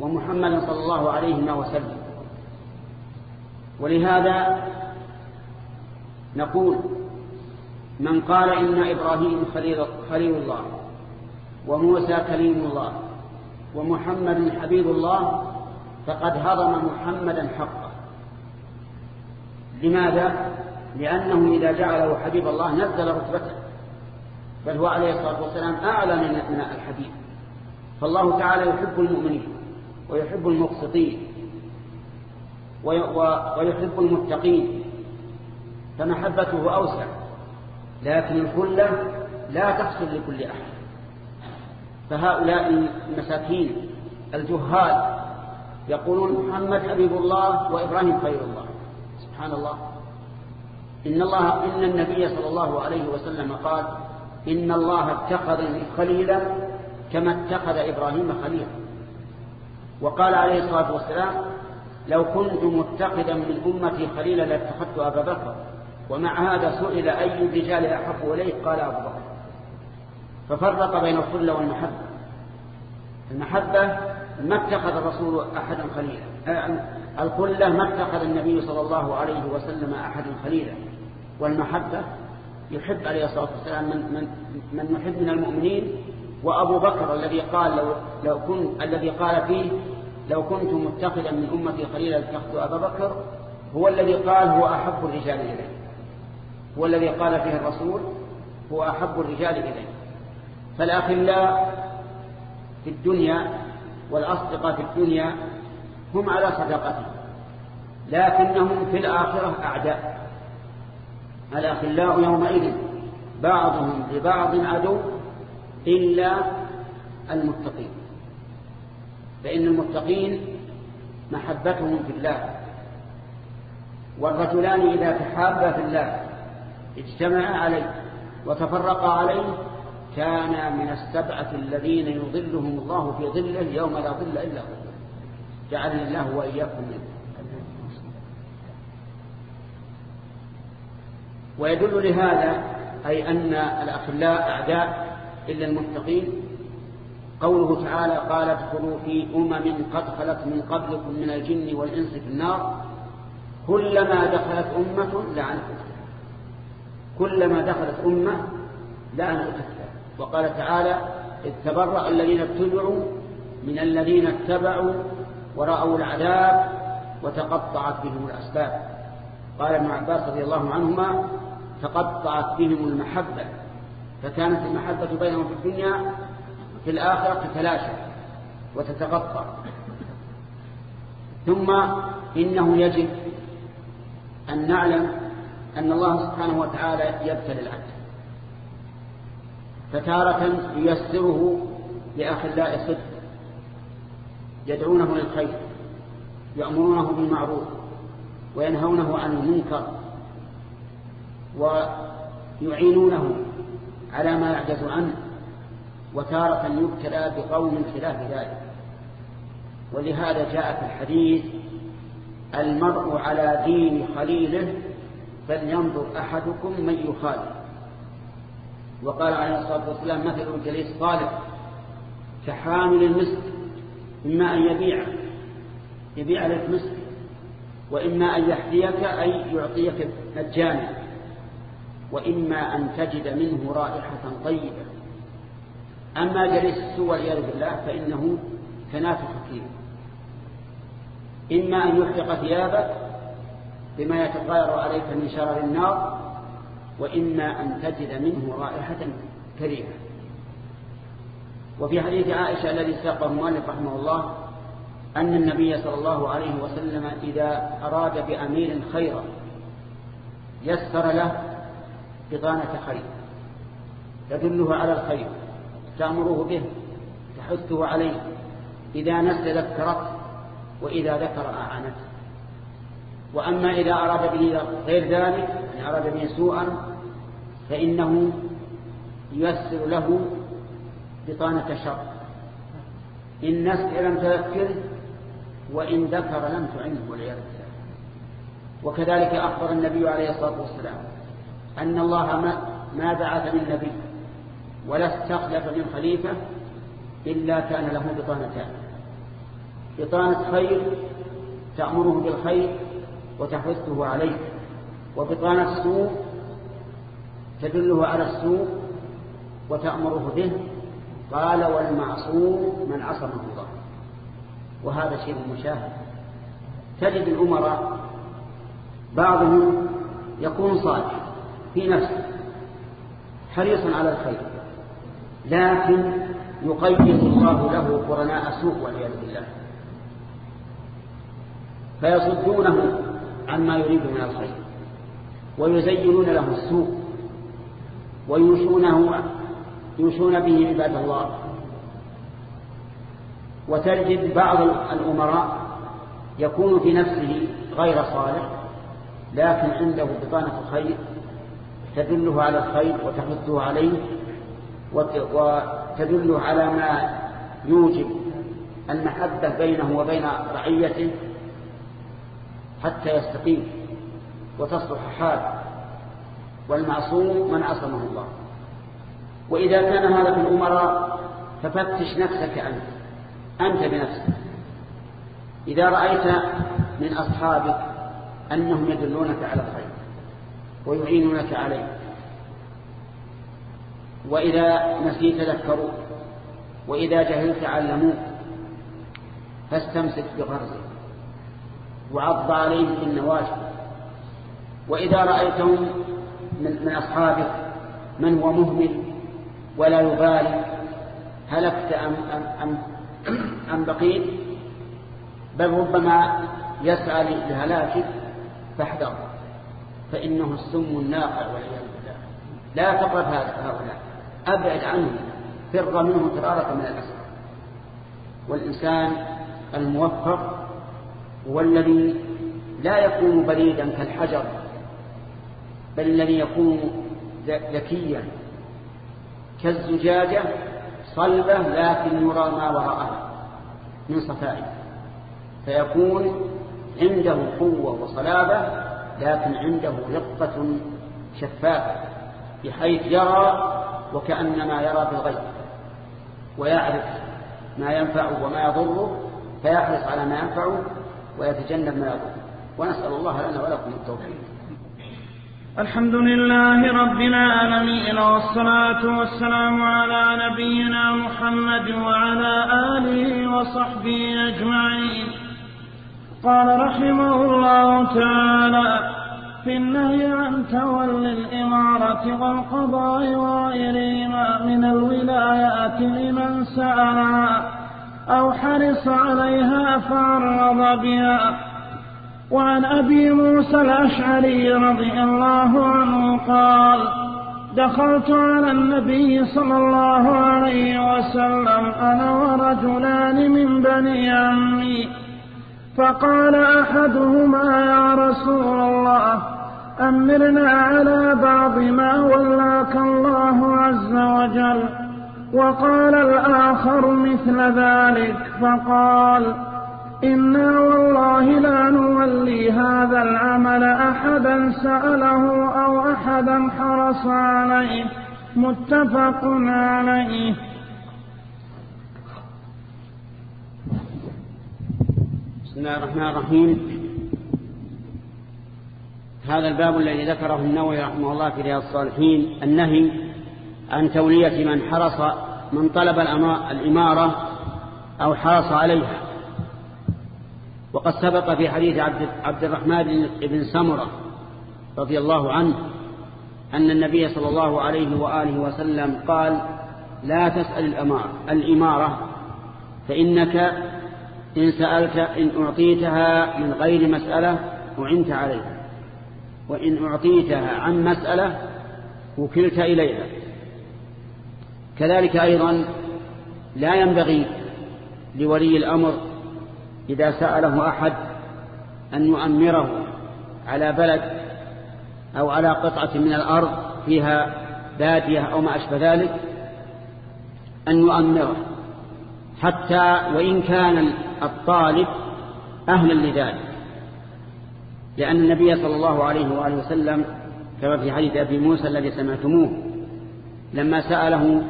ومحمد صلى الله عليه وسلم. ولهذا نقول من قال إن إبراهيم خليل, الله وموسى كليم الله ومحمد حبيب الله فقد هضم محمدا حقه. لماذا؟ لأنه إذا جعله حبيب الله نزل رتبته. بل هو عليه الصلاة والسلام أعلى من الحبيب فالله تعالى يحب المؤمنين ويحب المقسطين ويحب المتقين فمحبته أوسع. لكن الكلة لا تحصل لكل أحد. فهؤلاء المساكين الجهال يقولون محمد حبيب الله وإبراهيم خير الله. سبحان الله. إن الله إن النبي صلى الله عليه وسلم قال إن الله اتخذني خليلا كما اتخذ إبراهيم خليلا. وقال عليه الصلاة والسلام لو كنت متخذا من أمتي خليلا لاتخذت أبا بكر ومع هذا سئل أي الرجال أحب إليه؟ قال أبو بكر. ففرق بين الخلة والمحبة. المحبة ما اتخذ الرسول أحدا خليلا. الخلة ما اتخذ النبي صلى الله عليه وسلم أحدا خليلا. والمحبة يحب عليه الصلاة والسلام من, من, من يحب من المؤمنين. وأبو بكر الذي قال لو, لو كنت الذي قال فيه لو كنت متخذا من أمتي خليلا لاتخذت أبا بكر هو الذي قال هو أحب الرجال إليه. هو الذي قال فيه الرسول هو أحب الرجال إليه. فالأخلاء في الدنيا والأصدقاء في الدنيا هم على صداقته لكنهم في الآخرة أعداء. الأخلاء يومئذ. بعضهم لبعض عدو إلا المتقين. فإن المتقين محبتهم في الله. والرجلان إذا تحابا في الله اجتمعا عليه وتفرقا عليه كان من السبعة الذين يظلهم الله في ظله يوم لا ظل إلا هو. جعلني الله وإياكم منه. ويدل لهذا أي أن الأخلاء أعداء إلا المتقين. قوله تعالى قال ادخلوا في أمم قد خلت من قبلكم من الجن والإنس في النار. كلما دخلت أمة لعنت أختها. كلما دخلت أمة لعنت أختها. وقال تعالى إذ تبرأ الذين اتبعوا من الذين اتبعوا ورأوا العذاب وتقطعت بهم الأسباب. قال ابن عباس رضي الله عنهما تقطعت بهم المحبة فكانت المحبة بينهم في الدنيا في الآخرة تتلاشى وتتقطع ثم إنه يجب أن نعلم أن الله سبحانه وتعالى يبتلي العبد فتارة ييسره لأخلاء صدق يدعونه للخير يأمرونه بالمعروف وينهونه عن المنكر ويعينونه على ما يعجز عنه وتارة يبتلى بقوم خلاف ذلك. ولهذا جاء في الحديث المرء على دين خليله فلينظر أحدكم من يخالف. وقال عليه الصلاة والسلام مثل الجليس صالح كحامل المسك إما أن يبيع يبيع لك مسك وإما أن يحذيك أي يعطيك مجانا. وإما أن تجد منه رائحة طيبة. أما جليس السوء والعياذ بالله فإنه كناف حكيم إما أن يحرق ثيابك بما يتطاير عليك من شرر النار وإما أن تجد منه رائحة كريمة وفي حديث عائشة الذي ساقه المؤلف رحمه الله أن النبي صلى الله عليه وسلم إذا أراد بأمير خيرا يسر له بطانة خير تدله على الخير تأمره به تحثه عليه إذا نسل ذكرت وإذا ذكر أعانته. وأما إذا أراد به غير ذلك يعني أراد به سوءا فإنه ييسر له بطانة شر إن نسل لم تذكره وإن ذكر لم تعنه والعياذ بالله. وكذلك أخبر النبي عليه الصلاة والسلام أن الله ما, بعث من نبي ولا استخلف من خليفة إلا كان له بطانتان. بطانة خير تأمره بالخير وتحثه عليه وبطانة سوء تدله على السوء وتأمره به. قال والمعصوم من عصمه الله. وهذا شيء مشاهد. تجد الأمراء بعضهم يكون صالح في نفسه حريصا على الخير. لكن يقيد الله له قرناء سوء والعياذ بالله. فيصدونه عما يريد من الخير ويزينون له السوء ويوشونه يوشون به عباد الله. وتجد بعض الأمراء يكون في نفسه غير صالح لكن عنده بطانة خير تدله على الخير وتحثه عليه وتدله على ما يوجب المحبة بينه وبين رعيته حتى يستقيم وتصلح حاله. والمعصوم من عصمه الله. وإذا كان هذا في الأمراء ففتش نفسك أنت. أنت بنفسك. إذا رأيت من أصحابك أنهم يدلونك على الخير. ويعينونك عليه. وإذا نسيت ذكروا وإذا جهلت علموك فاستمسك بغرزك وعض عليهم بالنواجذ وإذا رأيتهم من, من أصحابك من هو مهمل ولا يبالي هلكت أم, أم, أم, أم بقيت بل ربما يسعى لهلاكك فاحذر. فإنه السم الناقع والعياذ بالله. لا تقرب هؤلاء. أبعد عنهم. فر منهم فرارة من الأسر والإنسان الموفق هو الذي لا يكون بريدا كالحجر بل الذي يكون ذكيا. كالزجاجة صلبة لكن يرى ما وراءها من صفائه. فيكون عنده قوة وصلابة لكن عنده رقة شفافة بحيث يرى وكأنما يرى بالغيب ويعرف ما ينفعه وما يضره فيحرص على ما ينفعه ويتجنب ما يضره. ونسأل الله لنا ولكم التوفيق. الحمد لله رب العالمين والصلاة والسلام على نبينا محمد وعلى آله وصحبه أجمعين. قال رحمه الله تعالى في النهي عن تولي الإمارة والقضاء وغيرهما من الولايات لمن سألها أو حرص عليها فعرض بها. وعن أبي موسى الأشعري رضي الله عنه قال دخلت على النبي صلى الله عليه وسلم أنا ورجلان من بني عمي فقال أحدهما يا رسول الله أمرنا على بعض ما ولاك الله عز وجل. وقال الآخر مثل ذلك فقال إنا والله لا نولي هذا العمل أحدا سأله أو أحدا حرص عليه. متفق عليه. بسم الله الرحمن الرحيم. هذا الباب الذي ذكره النووي رحمه الله في رياض الصالحين النهي عن تولية من حرص من طلب الإمارة أو حرص عليها. وقد سبق في حديث عبد, الرحمن بن سمرة رضي الله عنه أن النبي صلى الله عليه وآله وسلم قال لا تسأل الأمارة الإمارة فإنك إن سألت إن أعطيتها من غير مسألة أعنت عليها. وإن أعطيتها عن مسألة وكلت إليها. كذلك أيضا لا ينبغي لولي الأمر إذا سأله أحد أن يؤمره على بلد أو على قطعة من الأرض فيها بادية أو ما أشبه ذلك أن يؤمره. حتى وإن كان الطالب أهلا لذلك لأن النبي صلى الله عليه وآله وسلم كما في حديث أبي موسى الذي سمعتموه لما سأله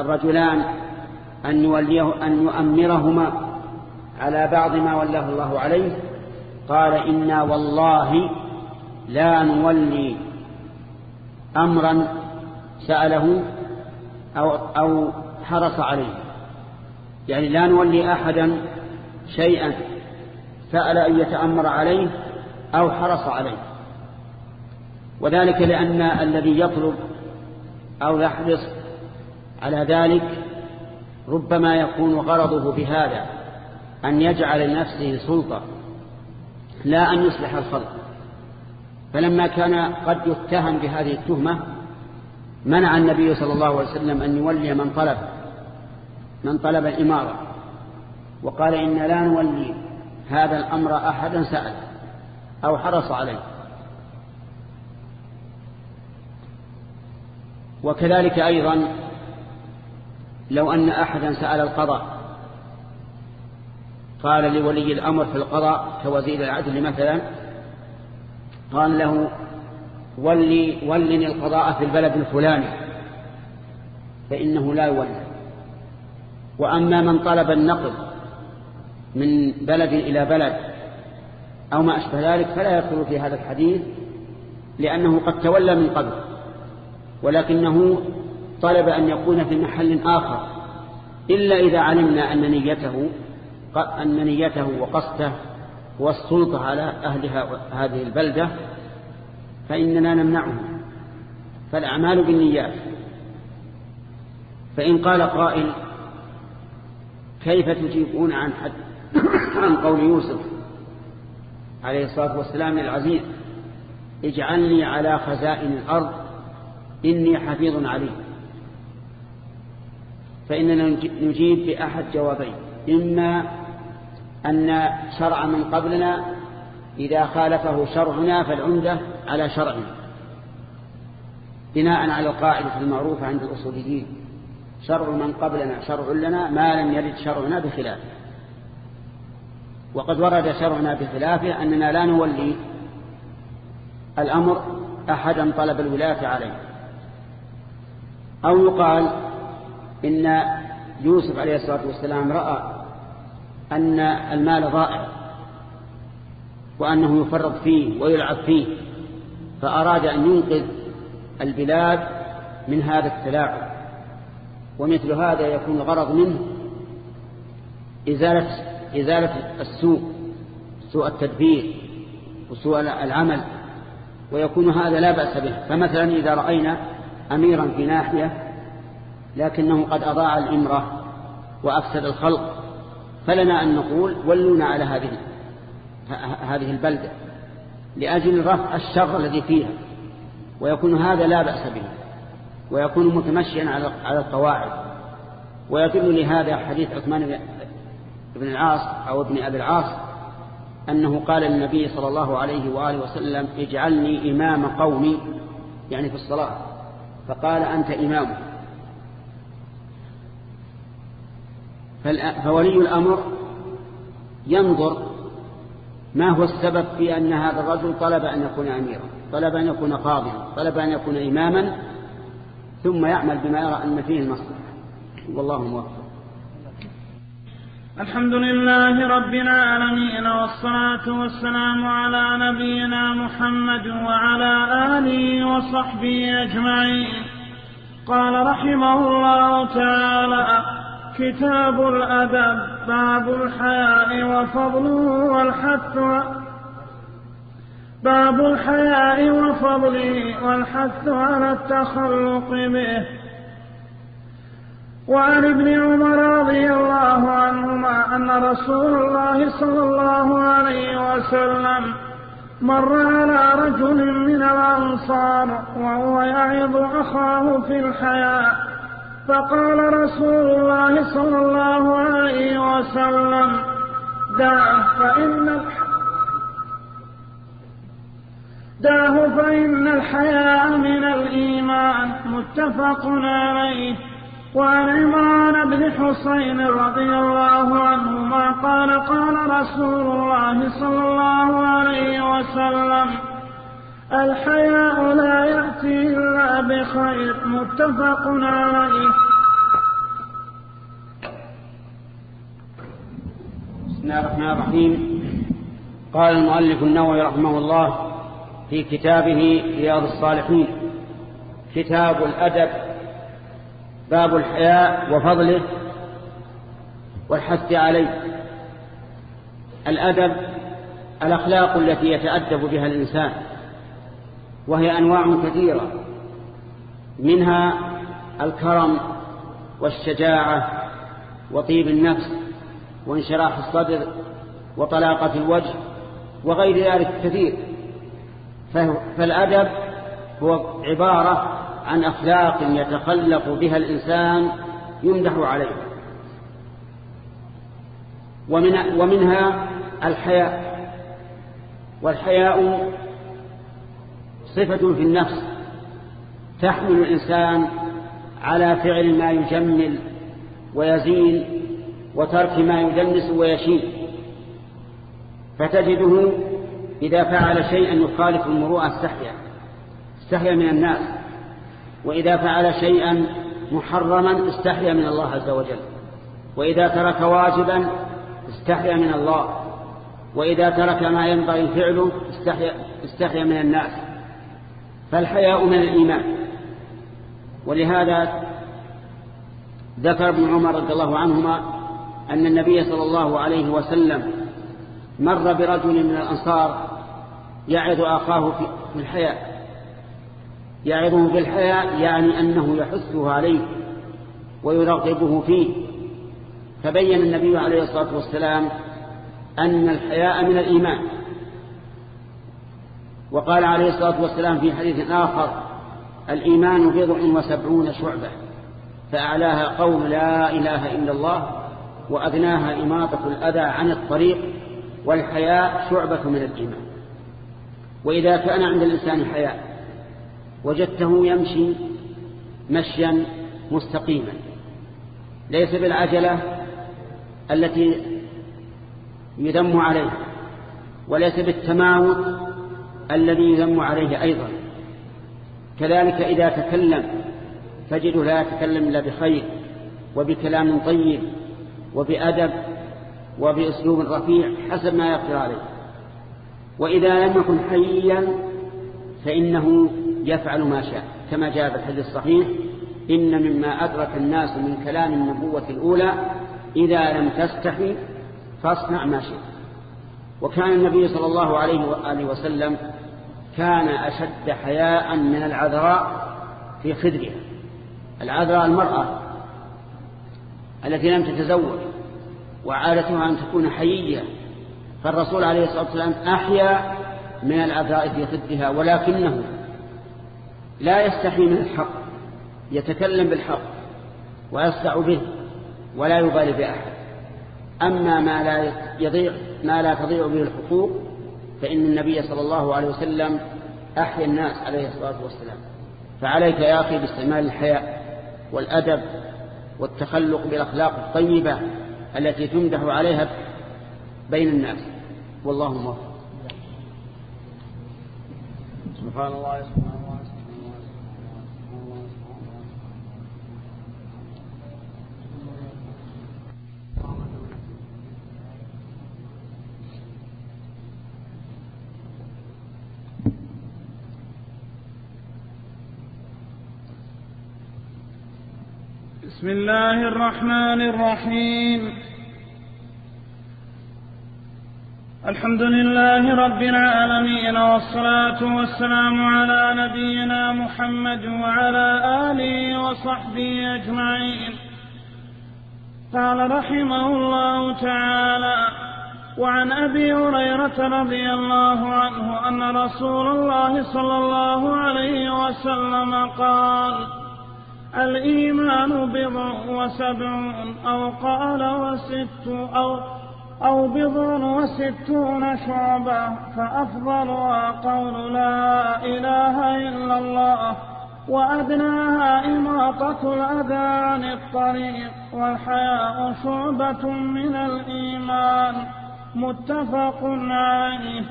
الرجلان أن, يوليه أن يؤمرهما على بعض ما ولاه الله عليه قال إنا والله لا نولي أمرا سأله أو, أو حرص عليه. يعني لا نولي أحدا شيئا سأل أن يتأمر عليه أو حرص عليه. وذلك لأن الذي يطلب أو يحرص على ذلك ربما يكون غرضه بهذا أن يجعل لنفسه سلطة لا أن يصلح الخلق. فلما كان قد يتهم بهذه التهمة منع النبي صلى الله عليه وسلم أن يولي من طلب. من طلب الإمارة وقال إن لا نولي هذا الأمر أحدا سأل أو حرص عليه. وكذلك أيضا لو أن أحدا سأل القضاء قال لولي الأمر في القضاء كوزير العدل مثلا قال له ولي ولني القضاء في البلد الفلاني فإنه لا يولي. وأما من طلب النقل من بلد إلى بلد أو ما أشبه ذلك فلا يدخل في هذا الحديث لأنه قد تولى من قبل ولكنه طلب أن يكون في محل آخر إلا إذا علمنا أن نيته أن نيته وقصده هو السلطة على أهل هذه البلدة فإننا نمنعه فالأعمال بالنيات. فإن قال قائل كيف تجيبون عن حد؟ عن قول يوسف عليه الصلاة والسلام العزيز اجعلني على خزائن الأرض إني حفيظ عليم. فإننا نجيب بأحد جوابين إما أن شرع من قبلنا إذا خالفه شرعنا فالعمدة على شرعنا بناء على القاعدة المعروفة عند الأصوليين. شرع من قبلنا شرع لنا ما لم يرد شرعنا بخلافه. وقد ورد شرعنا بخلافه أننا لا نولي الأمر أحدا طلب الولاية عليه. أو يقال إن يوسف عليه الصلاة والسلام رأى أن المال ضائع وأنه يفرط فيه ويلعب فيه فأراد أن ينقذ البلاد من هذا التلاعب. ومثل هذا يكون الغرض منه إزالة, إزالة السوء سوء التدبير وسوء العمل ويكون هذا لا بأس به. فمثلا إذا رأينا أميرا في ناحية لكنه قد أضاع الإمرة وأفسد الخلق فلنا أن نقول ولونا على هذه هذه البلدة لأجل رفع الشر الذي فيها ويكون هذا لا بأس به. ويكون متمشيا على القواعد. ويدل لهذا حديث عثمان بن العاص أو ابن أبي العاص أنه قال للنبي صلى الله عليه وآله وسلم اجعلني إمام قومي. يعني في الصلاة. فقال أنت إمامه فولي الأمر ينظر ما هو السبب في أن هذا الرجل طلب أن يكون أميرا طلب أن يكون قاضيا طلب أن يكون إماما ثم يعمل بما يرى أن فيه المصلحة. والله موفق. الحمد لله رب العالمين والصلاة والسلام على نبينا محمد وعلى آله وصحبه أجمعين. قال رحمه الله تعالى كتاب الأدب باب الحياء وفضله والحث باب الحياء وفضله والحث على التخلق به. وعن ابن عمر رضي الله عنهما أن رسول الله صلى الله عليه وسلم مر على رجل من الأنصار وهو يعظ أخاه في الحياء. فقال رسول الله صلى الله عليه وسلم دعه فإن دعه فإن الحياء من الإيمان متفق عليه وعن عمران بن حسين رضي الله عنهما قال قال رسول الله صلى الله عليه وسلم الحياء لا يأتي إلا بخير متفق عليه بسم الله الرحمن الرحيم. قال المؤلف النووي رحمه الله في كتابه رياض الصالحين. كتاب الأدب باب الحياء وفضله والحث عليه. الأدب الأخلاق التي يتأدب بها الإنسان وهي أنواع كثيرة منها الكرم والشجاعة وطيب النفس وانشراح الصدر وطلاقة الوجه وغير ذلك كثير. فالأدب هو عبارة عن أخلاق يتخلق بها الإنسان يمدح عليه. ومن ومنها الحياء. والحياء صفة في النفس تحمل الإنسان على فعل ما يجمل ويزين وترك ما يدنس ويشين فتجده إذا فعل شيئا يخالف المروءة استحيا استحيا من الناس. وإذا فعل شيئا محرما استحيا من الله عز وجل. وإذا ترك واجبا استحيا من الله. وإذا ترك ما ينبغي فعله استحيا, استحيا من الناس. فالحياء من الإيمان. ولهذا ذكر ابن عمر رضي الله عنهما أن النبي صلى الله عليه وسلم مر برجل من الأنصار يعظ أخاه في الحياء. يعظه بالحياء يعني أنه يحثه عليه ويرغبه فيه. فبين النبي عليه الصلاة والسلام أن الحياء من الإيمان. وقال عليه الصلاة والسلام في حديث آخر الإيمان بضع وسبعون شعبة فأعلاها قول لا إله إلا الله وأدناها إماطة الأذى عن الطريق والحياء شعبة من الإيمان. وإذا كان عند الإنسان حياء وجدته يمشي مشيا مستقيما. ليس بالعجلة التي يذم عليه وليس بالتماوت الذي يذم عليه أيضا. كذلك إذا تكلم تجده لا يتكلم إلا بخير وبكلام طيب وبأدب وبأسلوب رفيع حسب ما يقدر عليه. وإذا لم يكن حيا فإنه يفعل ما شاء. كما جاء في الحديث الصحيح إن مما أدرك الناس من كلام النبوة الأولى إذا لم تستحي فاصنع ما شئت. وكان النبي صلى الله عليه وآله وسلم كان أشد حياء من العذراء في خدرها. العذراء المرأة التي لم تتزوج وعادتها أن تكون حيية فالرسول عليه الصلاة والسلام أحيا من العذراء في خدها ولكنه لا يستحي من الحق يتكلم بالحق ويصدع به ولا يبالي بأحد. أما ما لا يضيع ما لا تضيع به الحقوق فإن النبي صلى الله عليه وسلم أحيا الناس عليه الصلاة والسلام. فعليك يا أخي باستعمال الحياء والأدب والتخلق بالأخلاق الطيبة التي تمدح عليها بين الناس. والله موفق. سبحان الله سبحان الله بسم الله الرحمن الرحيم. الحمد لله رب العالمين والصلاة والسلام على نبينا محمد وعلى آله وصحبه أجمعين. قال رحمه الله تعالى وعن أبي هريرة رضي الله عنه أن رسول الله صلى الله عليه وسلم قال الإيمان بضع وسبعون أو قال وست أو أو بضع وستون شعبة فأفضلها قول لا إله إلا الله وأدناها إماطة الأذى عن الطريق والحياء شعبة من الإيمان متفق عليه.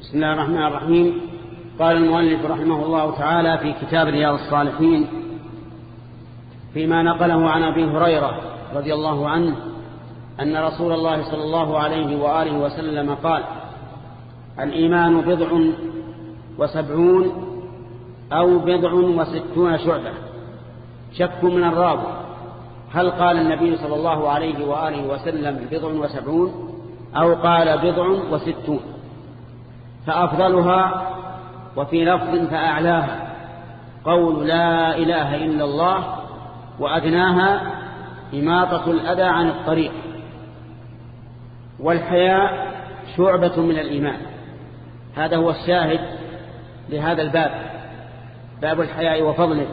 بسم الله الرحمن الرحيم. قال المؤلف رحمه الله تعالى في كتاب رياض الصالحين فيما نقله عن أبي هريرة رضي الله عنه أن رسول الله صلى الله عليه وآله وسلم قال الإيمان بضع وسبعون أو بضع وستون شعبة. شك من الراوي هل قال النبي صلى الله عليه وآله وسلم بضع وسبعون أو قال بضع وستون؟ فأفضلها وفي لفظ فأعلاها قول لا إله إلا الله وأدناها إماطة الأذى عن الطريق والحياء شعبة من الإيمان. هذا هو الشاهد لهذا الباب باب الحياء وفضله.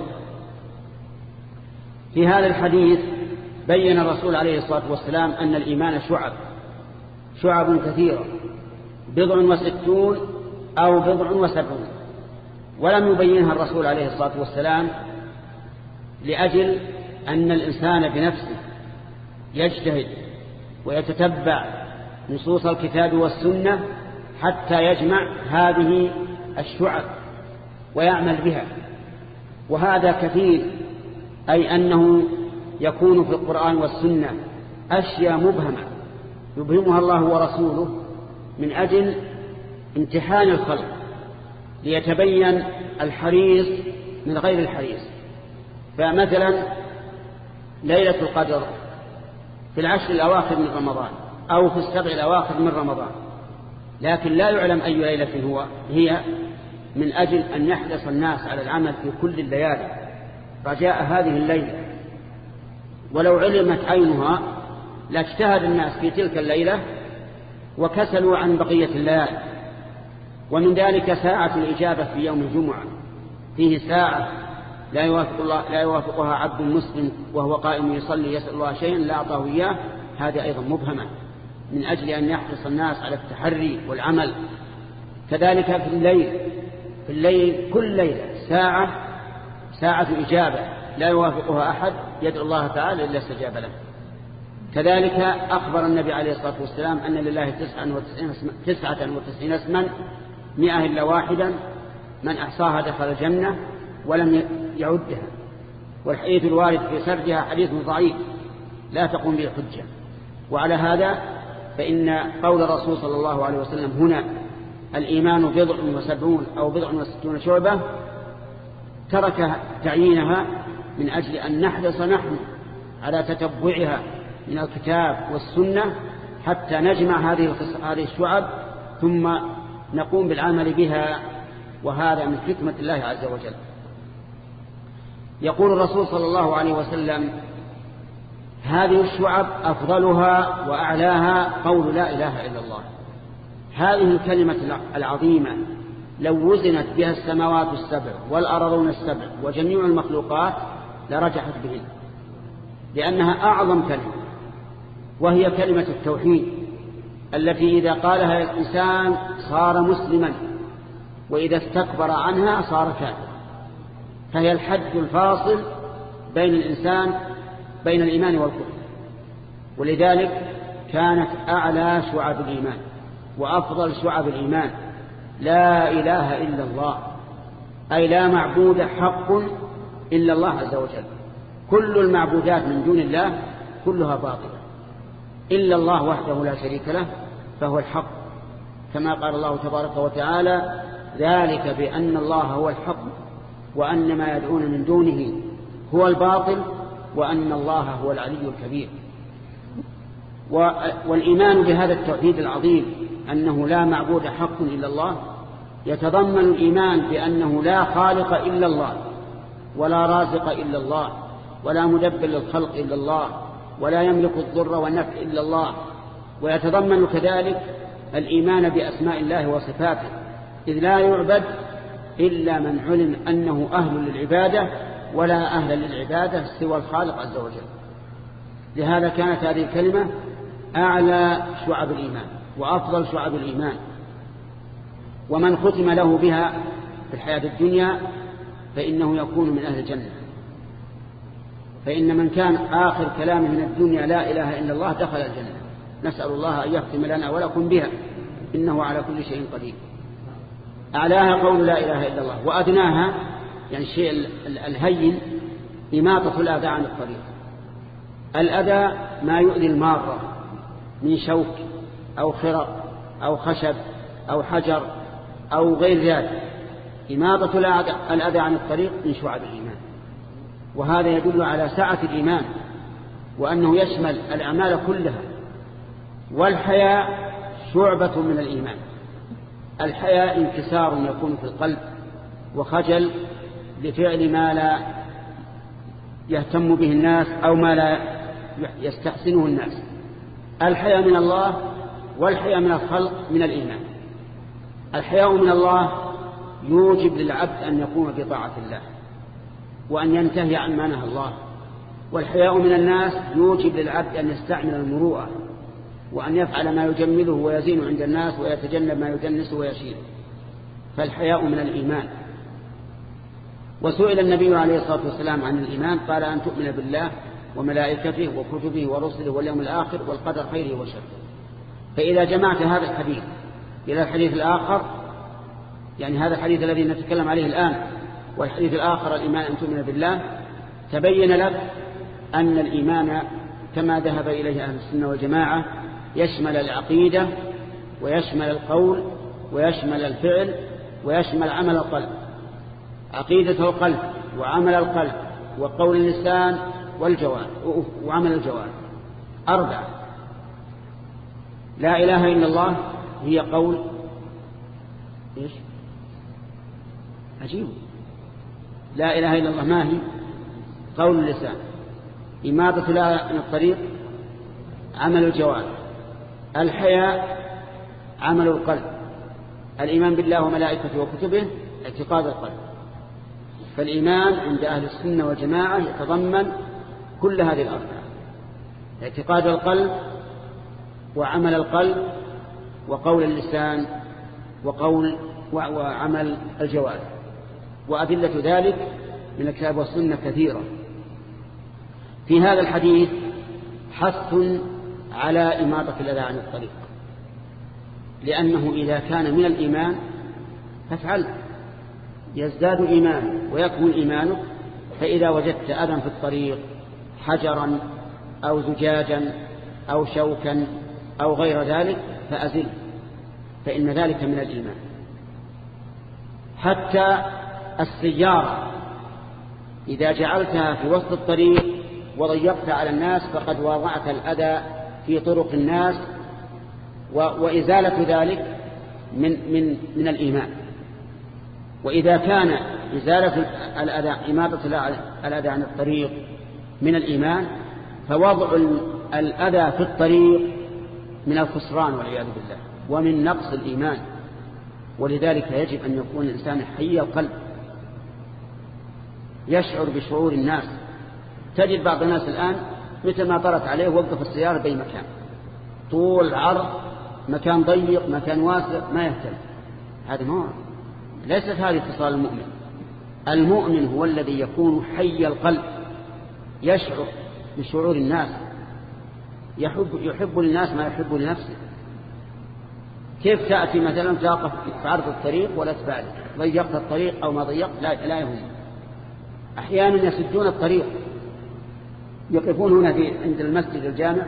في هذا الحديث بين الرسول عليه الصلاة والسلام أن الإيمان شعب شعب كثيرة بضع وستون أو بضع وسبعون. ولم يبينها الرسول عليه الصلاة والسلام لأجل أن الإنسان بنفسه يجتهد ويتتبع نصوص الكتاب والسنة حتى يجمع هذه الشعب ويعمل بها. وهذا كثير أي أنه يكون في القرآن والسنة أشياء مبهمة يبهمها الله ورسوله من أجل امتحان الخلق. ليتبين الحريص من غير الحريص. فمثلا ليلة القدر في العشر الأواخر من رمضان أو في السبع الأواخر من رمضان. لكن لا يعلم أي ليلة هو هي من أجل أن يحرص الناس على العمل في كل الليالي. رجاء هذه الليلة ولو علمت عينها لاجتهد الناس في تلك الليلة وكسلوا عن بقية الليالي. ومن ذلك ساعة الإجابة في يوم الجمعة. فيه ساعة لا يوافق الله لا يوافقها عبد مسلم وهو قائم يصلي يسأل الله شيئا لا أعطاه إياه. هذا أيضا مبهمة. من أجل أن يحرص الناس على التحري والعمل. كذلك في الليل في الليل كل ليلة ساعة ساعة إجابة لا يوافقها أحد. يدعو الله تعالى إلا استجاب له. كذلك أخبر النبي عليه الصلاة والسلام أن لله تسعة وتسعين اسما مئة إلا واحدا من أحصاها دخل الجنة ولم يعدها. والحديث الوارد في سردها حديث ضعيف لا تقوم به حجة. وعلى هذا فإن قول الرسول صلى الله عليه وسلم هنا الإيمان بضع وسبعون أو بضع وستون شعبة ترك تعيينها من أجل أن نحرص نحن على تتبعها من الكتاب والسنة حتى نجمع هذه هذه الشعب ثم نقوم بالعمل بها وهذا من حكمة الله عز وجل. يقول الرسول صلى الله عليه وسلم هذه الشعب أفضلها وأعلاها قول لا إله إلا الله. هذه الكلمة العظيمة لو وزنت بها السماوات السبع والأرضون السبع وجميع المخلوقات لرجحت بهن. لأنها أعظم كلمة وهي كلمة التوحيد. التي إذا قالها الإنسان صار مسلما وإذا استكبر عنها صار كافرا. فهي الحد الفاصل بين الإنسان بين الإيمان والكفر. ولذلك كانت أعلى شعب الإيمان وأفضل شعب الإيمان. لا إله إلا الله. أي لا معبود حق إلا الله عز وجل. كل المعبودات من دون الله كلها باطلة. إلا الله وحده لا شريك له فهو الحق. كما قال الله تبارك وتعالى ذلك بأن الله هو الحق وأن ما يدعون من دونه هو الباطل وأن الله هو العلي الكبير. والإيمان بهذا التوحيد العظيم أنه لا معبود حق إلا الله يتضمن الإيمان بأنه لا خالق إلا الله ولا رازق إلا الله ولا مدبر للخلق إلا الله ولا يملك الضر والنفع إلا الله ويتضمن كذلك الإيمان بأسماء الله وصفاته إذ لا يعبد إلا من علم أنه أهل للعبادة ولا أهل للعبادة سوى الخالق عز وجل. لهذا كانت هذه الكلمة أعلى شعب الإيمان وأفضل شعب الإيمان. ومن ختم له بها في الحياة الدنيا فإنه يكون من أهل الجنة. فإن من كان آخر كلامه من الدنيا لا إله إلا الله دخل الجنة. نسأل الله أن يختم لنا ولكم بها إنه على كل شيء قدير. أعلاها قول لا إله إلا الله وأدناها يعني الشيء الهين إماطة الأذى عن الطريق. الأذى ما يؤذي المارة من شوك أو خرق أو خشب أو حجر أو غير ذلك. إماطة الأذى عن الطريق من شعب الإيمان. وهذا يدل على سعة الإيمان وأنه يشمل الأعمال كلها. والحياء شعبة من الإيمان. الحياء انكسار يكون في القلب وخجل لفعل ما لا يهتم به الناس أو ما لا يستحسنه الناس. الحياء من الله والحياء من الخلق من الإيمان. الحياء من الله يوجب للعبد أن يقوم بطاعة الله وأن ينتهي عن ما نهى الله. والحياء من الناس يوجب للعبد أن يستعمل المروءة وأن يفعل ما يجمله ويزين عند الناس ويتجنب ما يدنسه ويشيله فالحياء من الإيمان. وسئل النبي عليه الصلاة والسلام عن الإيمان قال أن تؤمن بالله وملائكته وكتبه ورسله واليوم الآخر والقدر خيره وشره. فإذا جمعت هذا الحديث إلى الحديث الآخر يعني هذا الحديث الذي نتكلم عليه الآن والحديث الآخر الإيمان أن تؤمن بالله تبين لك أن الإيمان كما ذهب إليه أهل السنة والجماعة يشمل العقيدة ويشمل القول ويشمل الفعل ويشمل عمل القلب. عقيدة القلب وعمل القلب وقول اللسان والجوارح وعمل الجوارح أربعة. لا إله إلا الله هي قول. إيش؟ عجيب. لا إله إلا الله ما هي؟ قول اللسان. إماطة لا من الطريق عمل الجوارح الحياء عمل القلب الإيمان بالله وملائكته وكتبه اعتقاد القلب. فالإيمان عند أهل السنة والجماعة يتضمن كل هذه الأربعة اعتقاد القلب وعمل القلب وقول اللسان وقول وعمل الجوارح. وأدلة ذلك من الكتاب والسنة كثيرة. في هذا الحديث حث على إماطة الأذى عن الطريق. لأنه إذا كان من الإيمان فافعل. يزداد إيمان ويكمن إيمانك. فإذا وجدت أذى في الطريق حجرا أو زجاجا أو شوكا أو غير ذلك فأزل. فإن ذلك من الإيمان. حتى السيارة إذا جعلتها في وسط الطريق وضيقت على الناس فقد واضعت الأذى في طرق الناس وإزالة ذلك من, من, من الإيمان. وإذا كان إزالة الأذى إماطة الأذى عن الطريق من الإيمان فوضع الأذى في الطريق من الخسران والعياذ بالله ومن نقص الإيمان. ولذلك يجب أن يكون الإنسان حي القلب. يشعر بشعور الناس. تجد بعض الناس الآن مثل ما طرت عليه وقف السيارة بأي مكان. طول عرض مكان ضيق مكان واسع ما يهتم. هذا ما ليست هذه اتصال المؤمن. المؤمن هو الذي يكون حي القلب يشعر بشعور الناس يحب, يحب للناس ما يحب لنفسه. كيف تأتي مثلا تقف في عرض الطريق ولا تبالي ضيقت الطريق أو ما ضيقت لا, لا يهم أحيانا يسدون الطريق. يقفون هنا في عند المسجد الجامع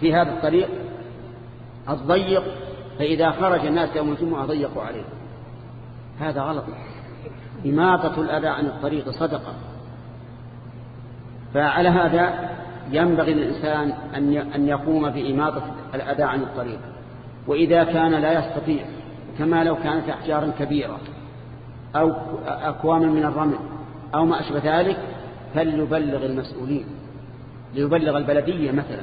في هذا الطريق الضيق فإذا خرج الناس يوم الجمعة ضيقوا عليه. هذا غلط. إماطة الأذى عن الطريق صدقة. فعلى هذا ينبغي للإنسان أن يقوم بإماطة الأذى عن الطريق. وإذا كان لا يستطيع كما لو كانت أحجارا كبيرة أو أكواما من الرمل أو ما أشبه ذلك فليبلغ المسؤولين ليبلغ البلدية مثلا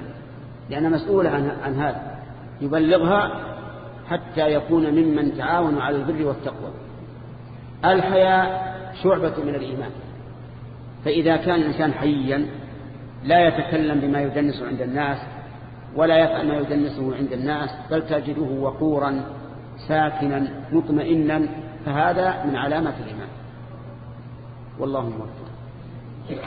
لأن مسؤولة عن, عن هذا يبلغها حتى يكون ممن تعاون على البر والتقوى. الحياء شعبة من الإيمان. فإذا كان الإنسان حيا لا يتكلم بما يدنس عند الناس ولا يفعل ما يدنسه عند الناس بل تجده وقورا ساكنا مطمئنا فهذا من علامة الإيمان. والله موفق. بسم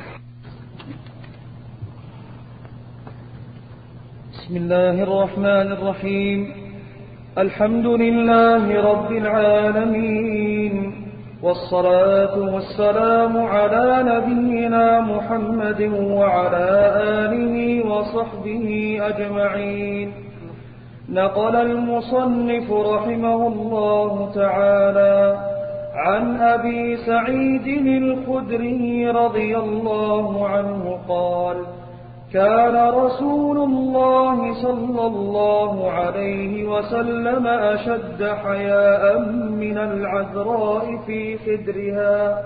الله الرحمن الرحيم. الحمد لله رب العالمين. والصلاة والسلام على نبينا محمد وعلى آله وصحبه أجمعين. نقل المصنف رحمه الله تعالى عن أبي سعيد الخدري رضي الله عنه قال كان رسول الله صلى الله عليه وسلم أشد حياء من العذراء في خدرها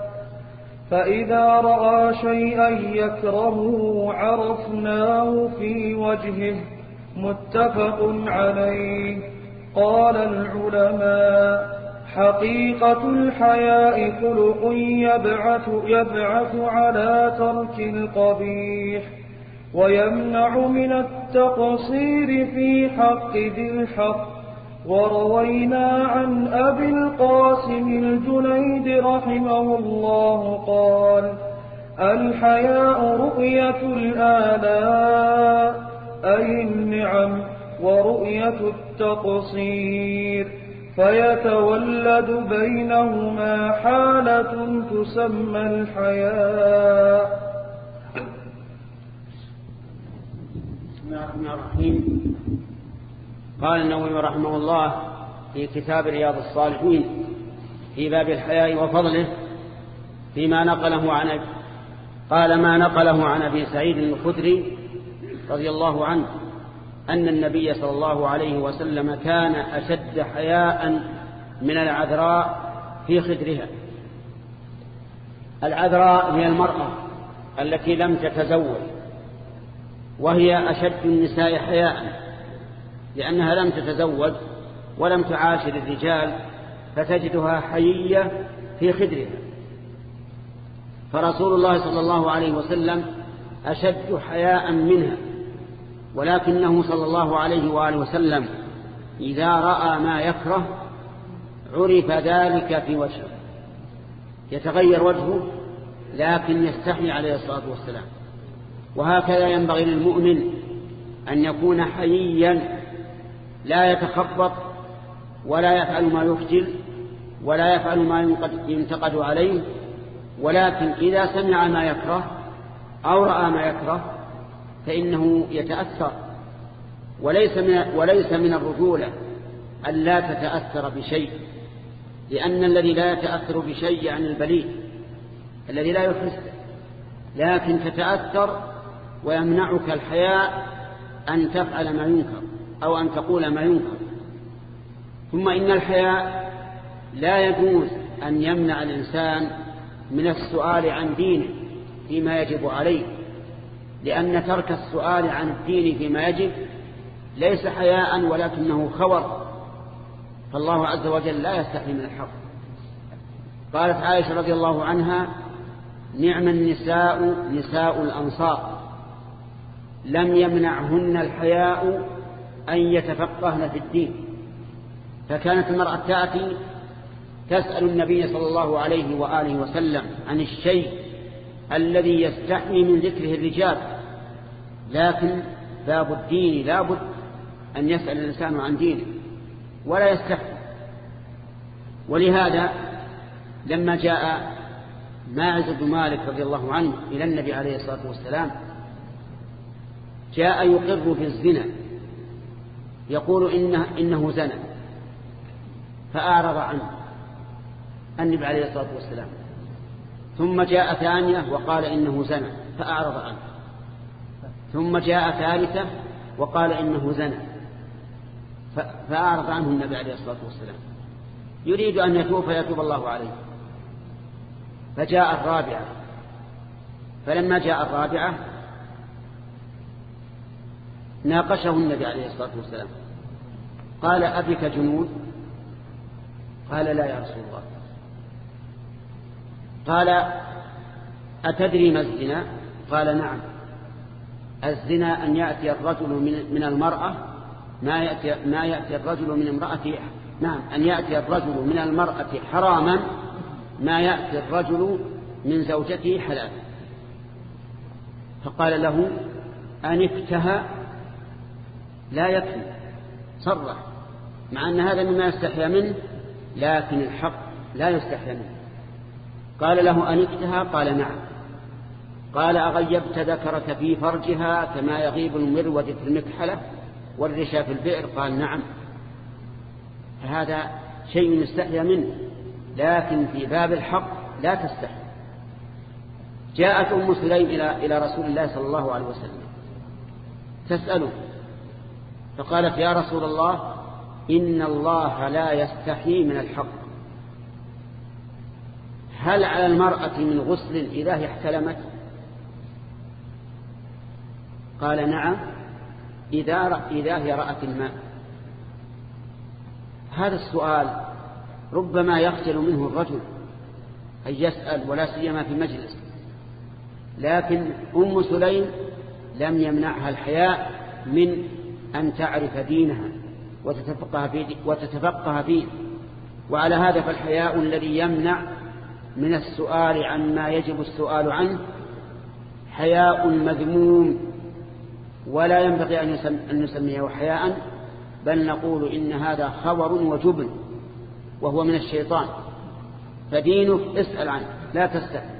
فإذا رأى شيئا يكرهه عرفناه في وجهه متفق عليه. قال العلماء حقيقة الحياء خلق يبعث, يبعث على ترك القبيح ويمنع من التقصير في حق ذي الحق. وروينا عن أبي القاسم الجنيد رحمه الله قال الحياء رؤية الآلاء أي النعم ورؤية التقصير. فيتولد بينهما حالة تسمى الحياء بسم الله الرحمن الرحيم. قال النووي رحمه الله في كتاب رياض الصالحين في باب الحياء وفضله فيما نقله عن قال ما نقله عن أبي سعيد الخدري رضي الله عنه. أن النبي صلى الله عليه وسلم كان أشد حياء من العذراء في خدرها. العذراء هي المرأة التي لم تتزوج وهي أشد النساء حياء لأنها لم تتزوج ولم تعاشر الرجال فتجدها حيية في خدرها. فرسول الله صلى الله عليه وسلم أشد حياء منها. ولكنه صلى الله عليه وآله وسلم إذا رأى ما يكره عرف ذلك في وجهه. يتغير وجهه لكن يستحي عليه الصلاة والسلام. وهكذا ينبغي للمؤمن أن يكون حييا لا يتخبط ولا يفعل ما يخجل ولا يفعل ما ينتقد عليه. ولكن إذا سمع ما يكره أو رأى ما يكره فإنه يتأثر. وليس من, وليس من الرجولة أن لا تتأثر بشيء لأن الذي لا يتأثر بشيء يعني البليد الذي لا يحس لكن تتأثر ويمنعك الحياء أن تفعل ما ينكر أو أن تقول ما ينكر. ثم إن الحياء لا يجوز أن يمنع الإنسان من السؤال عن دينه فيما يجب عليه. لأن ترك السؤال عن الدين فيما يجب ليس حياء ولكنه خور. فالله عز وجل لا يستحي من الحق قالت عائشة رضي الله عنها نعم النساء نساء الأنصار. لم يمنعهن الحياء أن يتفقهن في الدين. فكانت المرأة تأتي تسأل النبي صلى الله عليه وآله وسلم عن الشيء الذي يستحمي من ذكره الرجال. لكن باب الدين لابد أن يسأل الإنسان عن دينه ولا يستحي. ولهذا لما جاء ماعز بن مالك رضي الله عنه إلى النبي عليه الصلاة والسلام جاء يقر في الزنا يقول إنه, إنه زنى فأعرض عنه النبي عليه الصلاة والسلام. ثم جاء ثانية وقال إنه زنى فأعرض عنه. ثم جاء ثالثة وقال إنه زنى فأعرض عنه النبي عليه الصلاة والسلام. يريد أن يتوب فيتوب الله عليه. فجاء الرابعة. فلما جاء الرابعة ناقشه النبي عليه الصلاة والسلام. قال أبك جنود؟ قال لا يا رسول الله. قال أتدري ما الزنا؟ قال نعم. الزنا أن يأتي الرجل من, المرأة ما يأتي, ما يأتي الرجل من امرأته نعم أن يأتي الرجل من المرأة حراما ما يأتي الرجل من زوجته حلال. فقال له أنكتها لا يكفي صرح مع أن هذا مما يستحيا منه لكن الحق لا يستحيا منه. قال له أنكتها قال نعم. قال أغيبت ذكرك في فرجها كما يغيب المروة في المكحلة والرشا في البئر؟ قال نعم. فهذا شيء يستحيا منه لكن في باب الحق لا تستحي. جاءت أم سليم إلى إلى رسول الله صلى الله عليه وسلم تسأله فقالت يا رسول الله إن الله لا يستحي من الحق. هل على المرأة من غسل إذا هي احتلمت؟ قال نعم إذا, إذا هي رأت الماء. هذا السؤال ربما يخجل منه الرجل أن يسأل ولا سيما في مجلس لكن أم سليم لم يمنعها الحياء من أن تعرف دينها وتتفقه فيه, وتتفقه فيه. وعلى هذا فالحياء الذي يمنع من السؤال عما يجب السؤال عنه حياء مذموم ولا ينبغي أن نسميه حياء بل نقول إن هذا خبر وجبن وهو من الشيطان. فدينك اسأل عنه لا تستحي